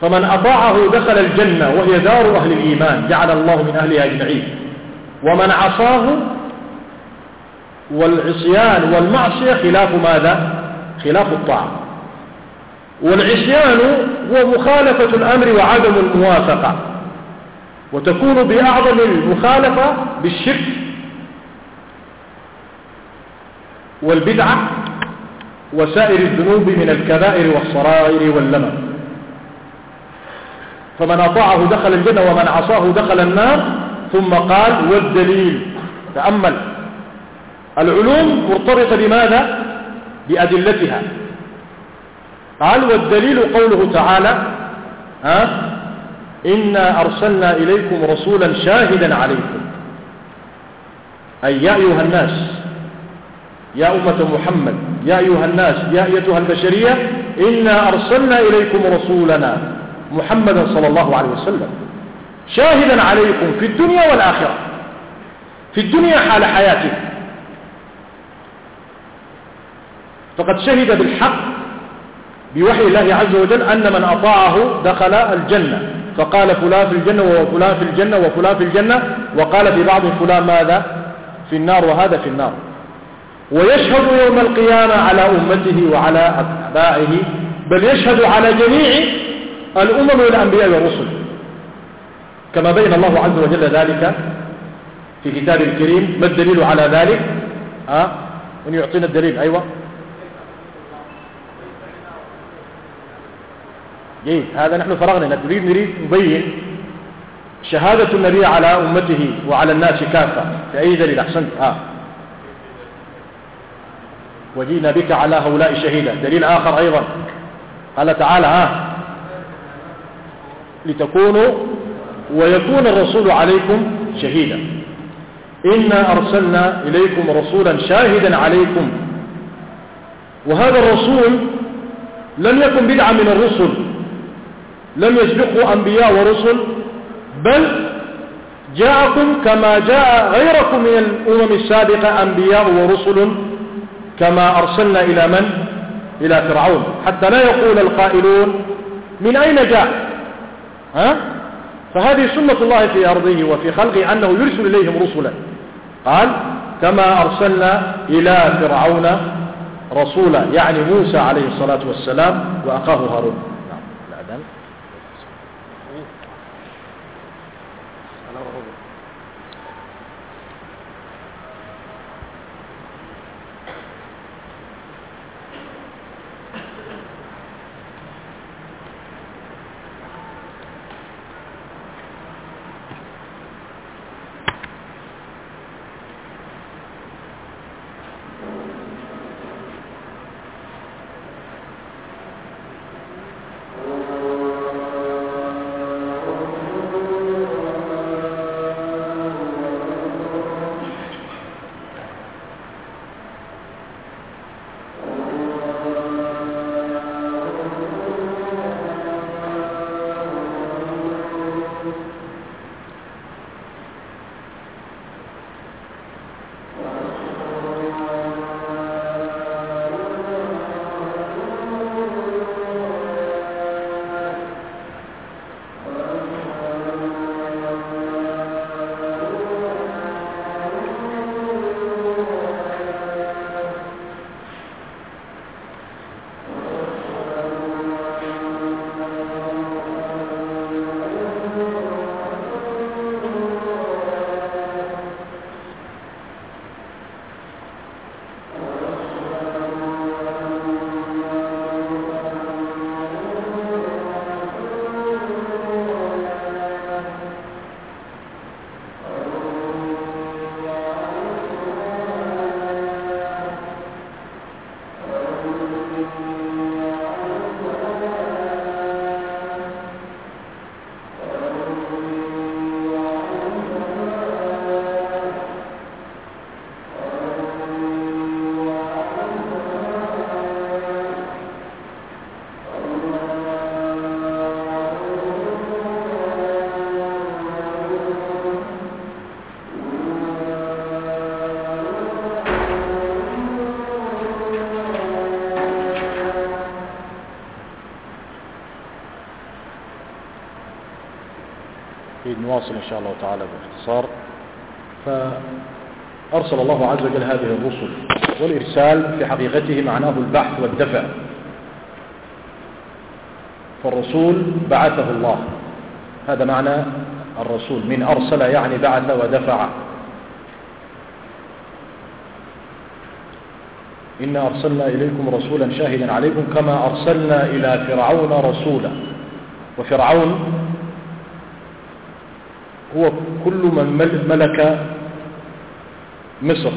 فمن أطاعه دخل الجنة وهي دار أهل الإيمان جعل الله من أهلها أجمعين. ومن عصاه والعصيان والمعصية خلاف ماذا؟ خلاف الطاعة والعصيان هو مخالفة الأمر وعدم الموافقة. وتكون بأعظم المخالفة بالشرك والبدعة وسائر الذنوب من الكبائر والصرائر واللمم. فمن أطاعه دخل الجنة ومن عصاه دخل النار ثم قال والدليل. تأمل. العلوم مرتبطة بماذا؟ بأدلتها. قال والدليل قوله تعالى ها؟ إنا أرسلنا إليكم رسولا شاهدا عليكم. أي يا أيها الناس يا أمة محمد يا أيها الناس يا أيتها البشرية إنا أرسلنا إليكم رسولنا. محمدا صلى الله عليه وسلم. شاهدا عليكم في الدنيا والآخرة. في الدنيا حال حياته. فقد شهد بالحق بوحي الله عز وجل أن من أطاعه دخل الجنة. فقال فلان في الجنة وفلان في الجنة وفلان في الجنة. وقال في بعض فلان ماذا؟ في النار وهذا في النار. ويشهد يوم القيامة على أمته وعلى أتباعه. بل يشهد على جميع الأمم والأنبياء والرسل. كما بين الله عز وجل ذلك في كتاب الكريم ما الدليل على ذلك؟ أه؟ أن يعطينا الدليل؟ أيوة. جيد. هذا نحن فرغنا. نريد نريد نبين شهادة النبي على أمته وعلى الناس كافة. في أي دليل؟ أحسنت. آه. وجينا بك على هؤلاء شهيدا. دليل آخر أيضا. قال تعالى ها. آه. لتكونوا ويكون الرسول عليكم شهيدا إنا أرسلنا إليكم رسولا شاهدا عليكم وهذا الرسول لم يكن بدعا من الرسل لم يسبقه أنبياء ورسل بل جاءكم كما جاء غيركم من الأمم السابقة أنبياء ورسل كما أرسلنا إلى من؟ إلى فرعون حتى لا يقول القائلون من أين جاء؟ ها؟ فهذه سنة الله في أرضه وفي خلقه أنه يرسل إليهم رسلا قال كما أرسلنا إلى فرعون رسولا يعني موسى عليه الصلاة والسلام وأخاه هارون نواصل إن شاء الله تعالى باختصار. فأرسل الله عز وجل هذه الرسل والإرسال في حقيقته معناه البحث والدفع. فالرسول بعثه الله. هذا معنى الرسول. من أرسل يعني بعث ودفع. إنا أرسلنا إليكم رسولا شاهدا عليكم كما أرسلنا إلى فرعون رسولا. وفرعون هو كل من ملك مصر.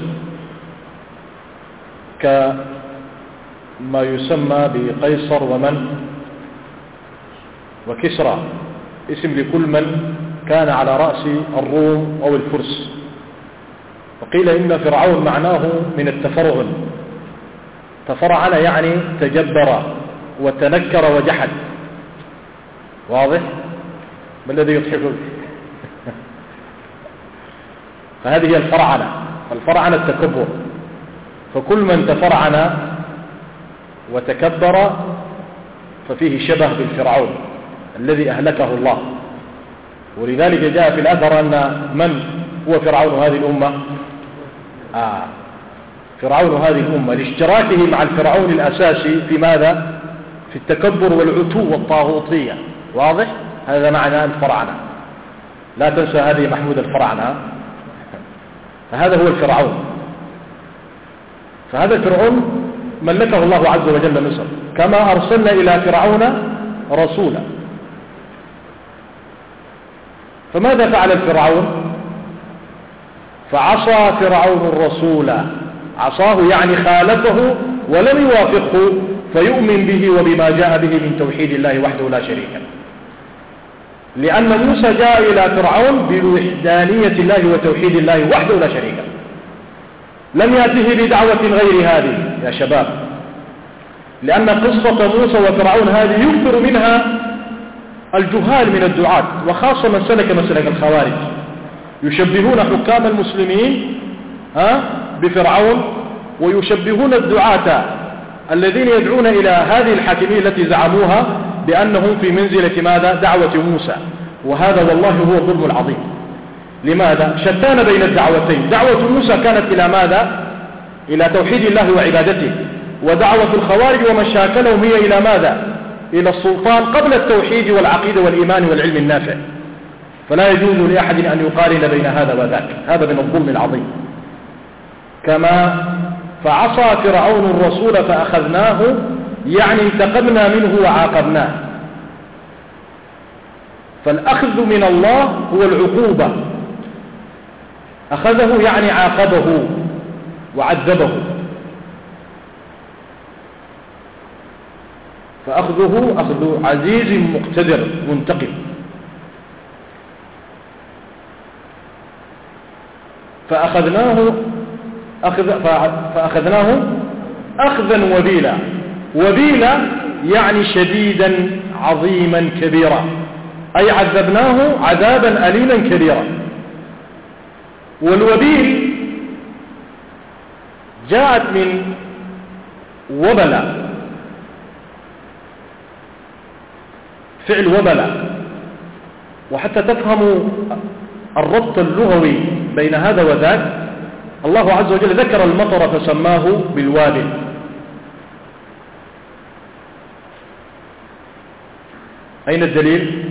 كما يسمى بقيصر ومن؟ وكسرى. اسم لكل من كان على رأس الروم أو الفرس. وقيل إن فرعون معناه من التفرغن تفرعن يعني تجبر وتنكر وجحد. واضح؟ ما الذي يضحكك فهذه هي الفرعنة الفرعنة التكبر. فكل من تفرعن وتكبر ففيه شبه بالفرعون الذي أهلكه الله. ولذلك جاء في الأثر أن من هو فرعون هذه الأمة؟ آه فرعون هذه الأمة. لاشتراكه مع الفرعون الأساسي في ماذا؟ في التكبر والعتو والطاغوتية. واضح؟ هذا معنى الفرعنة. لا تنسى هذه محمود الفرعنة. فهذا هو الفرعون. فهذا الفرعون ملكه الله عز وجل مصر. كما أرسلنا إلى فرعون رسولا. فماذا فعل الفرعون؟ فعصى فرعون الرسول. عصاه يعني خالفه ولم يوافقه فيؤمن به وبما جاء به من توحيد الله وحده لا شريك له. لأن موسى جاء إلى فرعون بوحدانية الله وتوحيد الله وحده لا شريك له. لم يأته بدعوة غير هذه يا شباب. لأن قصة موسى وفرعون هذه يكثر منها الجهال من الدعاة وخاصة من سلك مسلك الخوارج. يشبهون حكام المسلمين ها بفرعون ويشبهون الدعاة الذين يدعون إلى هذه الحاكمية التي زعموها بأنهم في منزلة ماذا؟ دعوة موسى. وهذا والله هو الظلم العظيم لماذا؟ شتان بين الدعوتين. دعوة موسى كانت إلى ماذا؟ إلى توحيد الله وعبادته. ودعوة الخوارج ومن شاكلهم هي إلى ماذا؟ إلى السلطان قبل التوحيد والعقيدة والإيمان والعلم النافع. فلا يجوز لأحد أن يقارن بين هذا وذاك. هذا من الظلم العظيم. كما فعصى فرعون الرسول فأخذناه يعني انتقمنا منه وعاقبناه. فالأخذ من الله هو العقوبة. أخذه يعني عاقبه وعذبه. فأخذه أخذ عزيز مقتدر منتقم. فأخذناه أخذ فأخذناه أخذا وبيلا. وبيلا يعني شديدا عظيما كبيرا أي عذبناه عذابا أليما كبيرا. والوبيل جاءت من وبلا فعل وبلا وحتى تفهموا الربط اللغوي بين هذا وذاك الله عز وجل ذكر المطر فسماه بالوابل. أين الدليل؟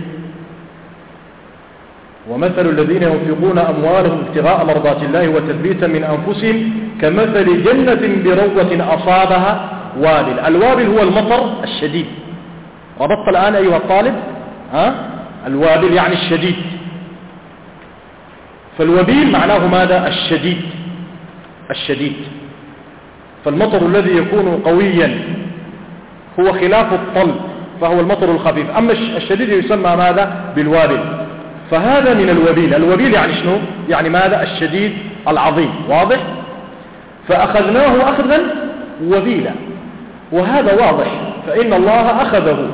ومثل الذين ينفقون أموالهم ابتغاء مرضات الله وتثبيتا من أنفسهم كمثل جنة بروة أصابها وابل الوابل هو المطر الشديد. ربطت الآن أيها الطالب ها؟ الوابل يعني الشديد. فالوبيل معناه ماذا؟ الشديد. الشديد. فالمطر الذي يكون قويا هو خلاف الطل فهو المطر الخفيف. أما الشديد يسمى ماذا؟ بالوابل. فهذا من الوبيل. الوبيل يعني شنو؟ يعني ماذا؟ الشديد العظيم. واضح؟ فأخذناه أخذا وبيلا. وهذا واضح. فإن الله أخذه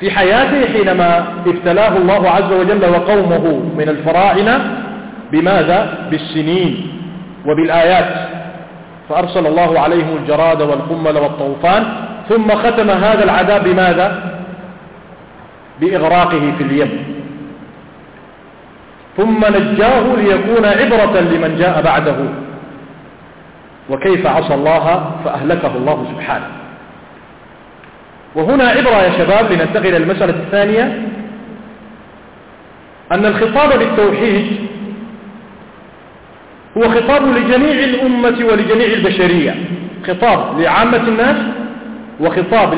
في حياته حينما ابتلاه الله عز وجل وقومه من الفراعنة بماذا؟ بالسنين وبالآيات. فأرسل الله عليهم الجراد والقمل والطوفان ثم ختم هذا العذاب بماذا؟ بإغراقه في اليم. ثم نجاه ليكون عبرة لمن جاء بعده. وكيف عصى الله فأهلكه الله سبحانه. وهنا عبرة يا شباب لننتقل إلى المسألة الثانية. أن الخطاب بالتوحيد هو خطاب لجميع الأمة ولجميع البشرية. خطاب لعامة الناس وخطاب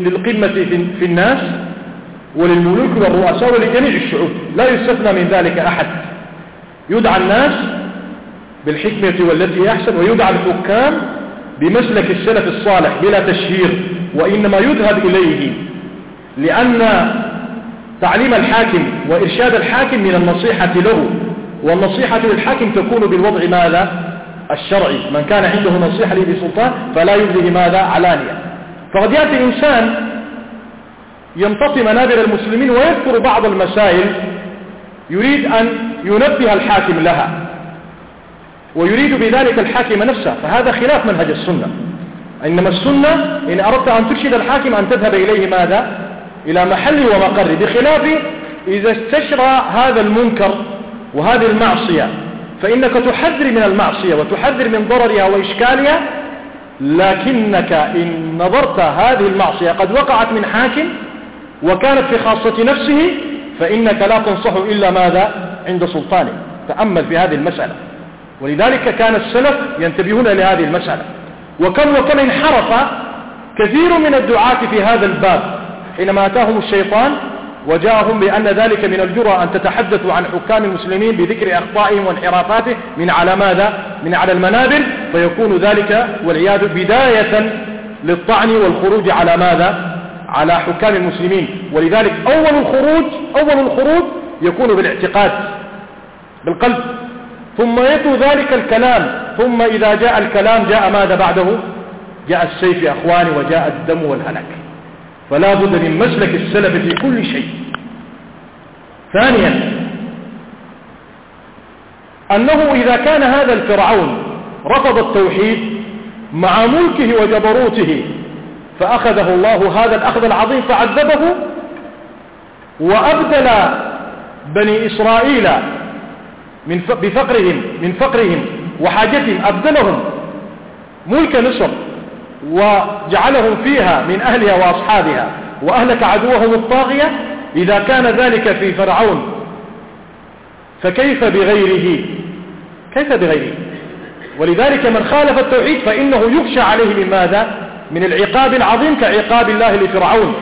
للقمة في الناس وللملوك والرؤساء ولجميع الشعوب. لا يستثنى من ذلك أحد. يدعى الناس بالحكمة والتي أحسن ويدعى الحكام بمسلك السلف الصالح بلا تشهير وإنما يذهب إليه لأن تعليم الحاكم وإرشاد الحاكم من النصيحة له والنصيحة للحاكم تكون بالوضع ماذا؟ الشرعي. من كان عنده نصيحة لسلطان فلا يبدي ماذا؟ علانية. فقد يأتي إنسان يمتطي منابر المسلمين ويذكر بعض المسائل يريد أن ينبه الحاكم لها ويريد بذلك الحاكم نفسه فهذا خلاف منهج السنة. إنما السنة إن أردت أن ترشد الحاكم أن تذهب إليه ماذا؟ إلى محله ومقره بخلاف إذا استشرى هذا المنكر وهذه المعصية فإنك تحذر من المعصية وتحذر من ضررها وإشكالها لكنك إن نظرت هذه المعصية قد وقعت من حاكم وكانت في خاصة نفسه فإنك لا تنصح إلا ماذا؟ عند سلطانه. تأمل في هذه المسألة. ولذلك كان السلف ينتبهون لهذه المسألة. وكم وكم انحرف كثير من الدعاة في هذا الباب حينما أتاهم الشيطان وجاءهم بأن ذلك من الجرى أن تتحدثوا عن حكام المسلمين بذكر أخطائهم وانحرافاتهم من على ماذا؟ من على المنابر. فيكون ذلك والعياذ بداية للطعن والخروج على ماذا؟ على حكام المسلمين. ولذلك أول الخروج أول الخروج يكون بالاعتقاد بالقلب. ثم يتو ذلك الكلام. ثم إذا جاء الكلام جاء ماذا بعده؟ جاء السيف يا أخواني وجاء الدم والهلك. فلا بد من مسلك السلف في كل شيء. ثانيا أنه إذا كان هذا الفرعون رفض التوحيد مع ملكه وجبروته فأخذه الله هذا الأخذ العظيم فعذبه وأبدل بني إسرائيل من بفقرهم من فقرهم وحاجتهم أبدلهم ملك مصر. وجعلهم فيها من أهلها وأصحابها وأهلك عدوهم الطاغية إذا كان ذلك في فرعون فكيف بغيره؟ كيف بغيره؟ ولذلك من خالف التوحيد فإنه يخشى عليه من ماذا؟ من العقاب العظيم كعقاب الله لفرعون.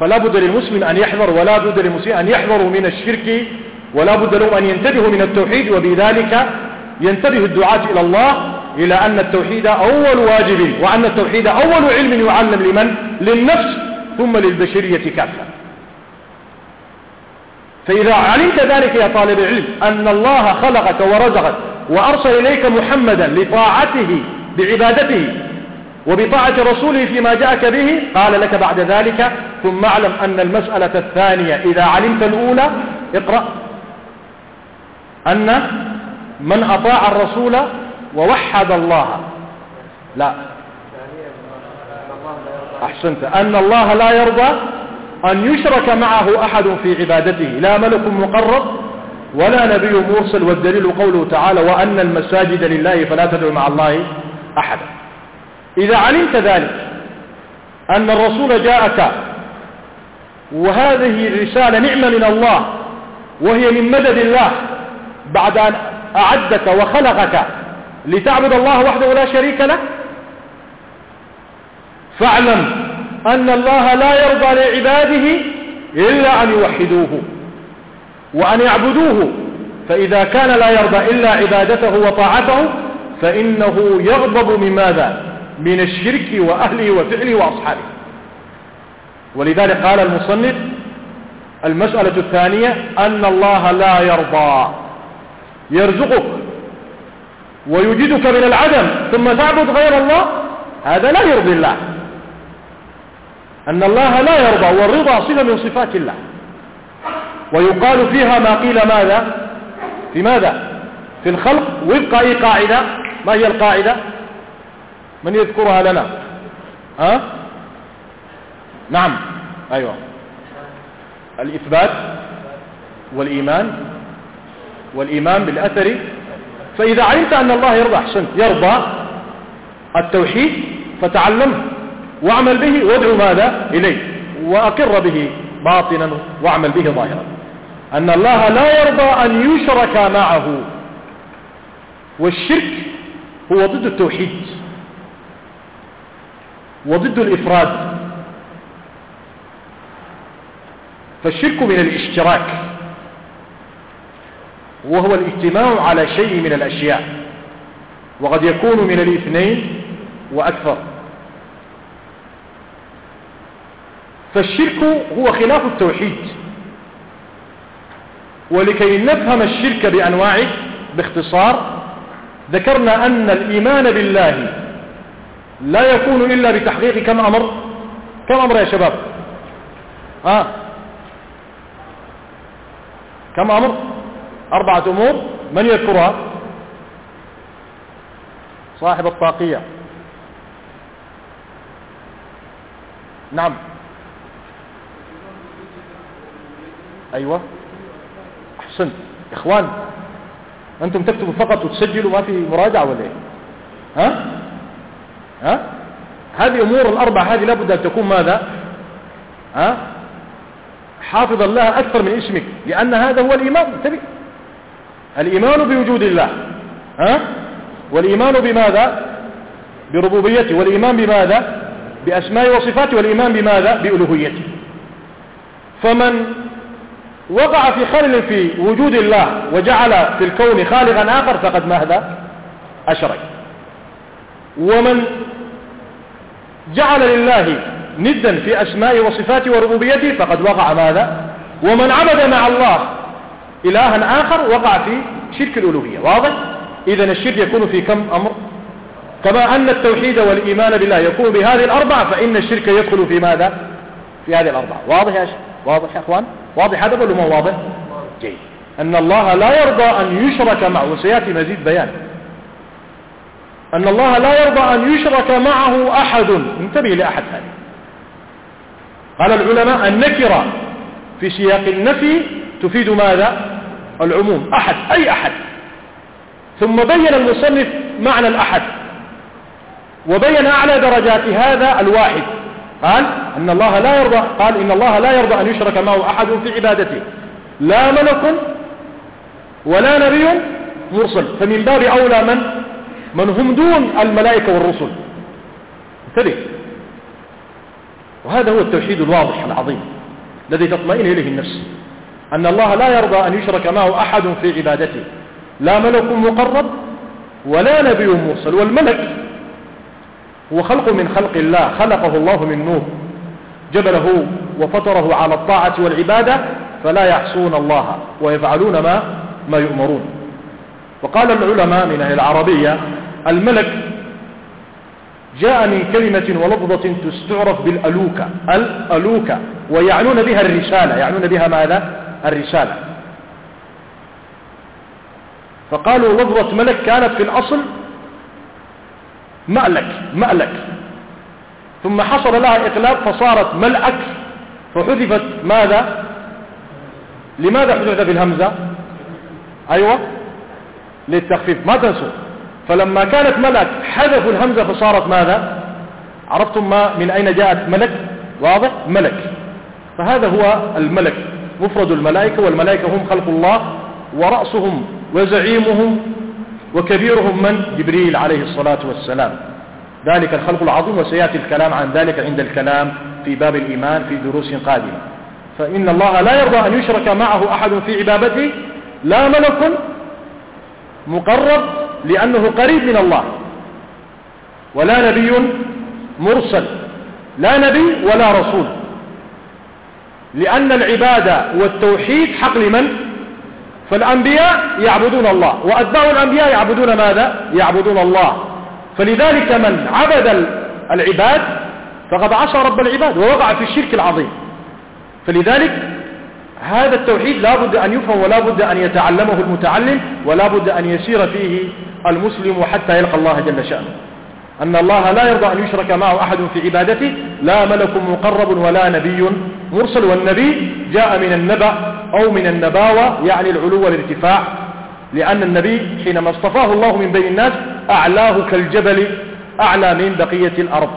فلا بد للمسلم أن يحذر ولا بد للمسلمين أن يحذروا من الشرك ولا بد لهم أن ينتبهوا من التوحيد وبذلك ينتبه الدعاة إلى الله إلى أن التوحيد أول واجب وأن التوحيد أول علم يعلم لمن؟ للنفس ثم للبشرية كافة. فإذا علمت ذلك يا طالب العلم أن الله خلقك ورزقك وأرسل إليك محمدا لطاعته بعبادته وبطاعة رسوله فيما جاءك به قال لك بعد ذلك ثم اعلم أن المسألة الثانية إذا علمت الأولى اقرأ. أن من أطاع الرسول ووحد الله. لا. أحسنت. أن الله لا يرضى أن يشرك معه أحد في عبادته. لا ملك مقرب ولا نبي مرسل. والدليل قوله تعالى وأن المساجد لله فلا تدعو مع الله أحدا إذا علمت ذلك أن الرسول جاءك وهذه الرسالة نعمة من الله وهي من مدد الله بعد أن أعدك وخلقك لتعبد الله وحده لا شريك له؟ فاعلم أن الله لا يرضى لعباده إلا أن يوحدوه وأن يعبدوه. فإذا كان لا يرضى إلا عبادته وطاعته فإنه يغضب من ماذا؟ من الشرك وأهله وفعله وأصحابه. ولذلك قال المصنف المسألة الثانية أن الله لا يرضى. يرزقك. ويجدك من العدم ثم تعبد غير الله هذا لا يرضي الله. أن الله لا يرضى والرضا صفة من صفات الله. ويقال فيها ما قيل ماذا؟ في ماذا؟ في الخلق. وفق أي قاعدة؟ ما هي القاعدة؟ من يذكرها لنا؟ ها؟ نعم. أيوة. الإثبات والإيمان والإيمان بالأثر فإذا علمت أن الله يرضى أحسنت يرضى التوحيد فتعلمه واعمل به وادعو ماذا؟ إليه. وأقر به باطنا واعمل به ظاهرا. أن الله لا يرضى أن يشرك معه. والشرك هو ضد التوحيد وضد الإفراد. فالشرك من الاشتراك. وهو الاجتماع على شيء من الأشياء. وقد يكون من الاثنين وأكثر. فالشرك هو خلاف التوحيد. ولكي نفهم الشرك بأنواعه باختصار ذكرنا أن الإيمان بالله لا يكون إلا بتحقيق كم أمر؟ كم أمر يا شباب؟ آه. كم أمر؟ أربعة أمور. من يذكرها صاحب الطاقية. نعم. أيوة. أحسن. إخوان أنتم تكتبوا فقط وتسجلوا ما في مراجعة ولا إيه؟ ها؟ ها؟ هذه أمور الأربعة هذه لابد أن تكون ماذا؟ ها؟ حافظا لها أكثر من اسمك لأن هذا هو الإيمان. انتبه. الإيمان بوجود الله. ها؟ والإيمان بماذا? بربوبيته. والإيمان بماذا? بأسماء وصفاته. والإيمان بماذا? بألوهيته. فمن وقع في خلل في وجود الله وجعل في الكون خالقا آخر فقد ماذا؟ أشرك. ومن جعل لله ندا في أسماء وصفاته وربوبيته فقد وقع ماذا؟ ومن عبد مع الله إلها آخر وقع في شرك الألوهية. واضح؟ إذا الشرك يكون في كم أمر؟ كما أن التوحيد والإيمان بالله يكون بهذه الأربعة فإن الشرك يدخل في ماذا؟ في هذه الأربعة. واضح يا شيخ واضح يا أخوان؟ واضح هذا ولا ما واضح؟ جيد. أن الله لا يرضى أن يشرك معه. وسيأتي مزيد بيان. أن الله لا يرضى أن يشرك معه أحد. انتبه لأحد هذه. قال العلماء النكرة في سياق النفي تفيد ماذا؟ العموم أحد أي أحد. ثم بين المصنف معنى الأحد. وبين أعلى درجات هذا الواحد. قال إن الله لا يرضى قال إن الله لا يرضى أن يشرك معه أحد في عبادته. لا ملك ولا نبي مرسل. فمن باب أولى من؟ من هم دون الملائكة والرسل. انتبه. وهذا هو التوحيد الواضح العظيم الذي تطمئن إليه النفس. أن الله لا يرضى أن يشرك معه أحد في عبادته. لا ملك مقرب ولا نبي مرسل والملك هو خلق من خلق الله خلقه الله من نور. جبله وفطره على الطاعة والعبادة فلا يعصون الله ويفعلون ما ما يؤمرون. وقال العلماء من العربية الملك جاء من كلمة ولفظة تستعرف بالألوكة الألوكة ويعنون بها الرسالة. يعنون بها ماذا؟ الرسالة. فقالوا لفظة ملك كانت في الأصل مألك مألك. ثم حصل لها إقلاب فصارت ملأك فحذفت ماذا؟ لماذا حذفت في الهمزة؟ أيوة للتخفيف ما تنسوا. فلما كانت ملك حذفوا الهمزة فصارت ماذا؟ عرفتم ما من أين جاءت ملك؟ واضح ملك. فهذا هو الملك. مفرد الملائكة والملائكة هم خلق الله ورأسهم وزعيمهم وكبيرهم من؟ جبريل عليه الصلاة والسلام. ذلك الخلق العظيم وسيأتي الكلام عن ذلك عند الكلام في باب الإيمان في دروس قادمة. فإن الله لا يرضى أن يشرك معه أحد في عبادته لا ملك مقرب لأنه قريب من الله ولا نبي مرسل لا نبي ولا رسول. لأن العبادة والتوحيد حق لمن؟ فالأنبياء يعبدون الله. وأتباع الأنبياء يعبدون ماذا؟ يعبدون الله. فلذلك من عبد العباد فقد عصى رب العباد ووقع في الشرك العظيم. فلذلك هذا التوحيد لا بد أن يفهم ولا بد أن يتعلمه المتعلم ولا بد أن يسير فيه المسلم حتى يلقى الله جل شأنه. أن الله لا يرضى أن يشرك معه أحد في عبادته لا ملك مقرب ولا نبي مرسل والنبي جاء من النبأ أو من النباوة يعني العلو والارتفاع لأن النبي حينما اصطفاه الله من بين الناس أعلاه كالجبل أعلى من بقية الأرض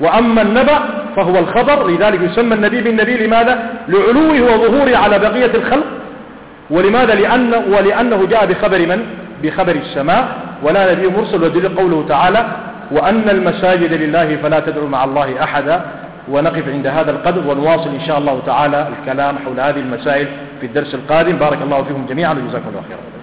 وأما النبأ فهو الخبر لذلك يسمى النبي بالنبي لماذا؟ لعلوه وظهوره على بقية الخلق ولماذا؟ لأنه, ولأنه جاء بخبر من؟ بخبر السماء ولا نبي مرسل ودليل قوله تعالى وأن المساجد لله فلا تدعوا مع الله أحدا. ونقف عند هذا القدر ونواصل إن شاء الله تعالى الكلام حول هذه المسائل في الدرس القادم. بارك الله فيكم جميعا وجزاكم الله خيرا.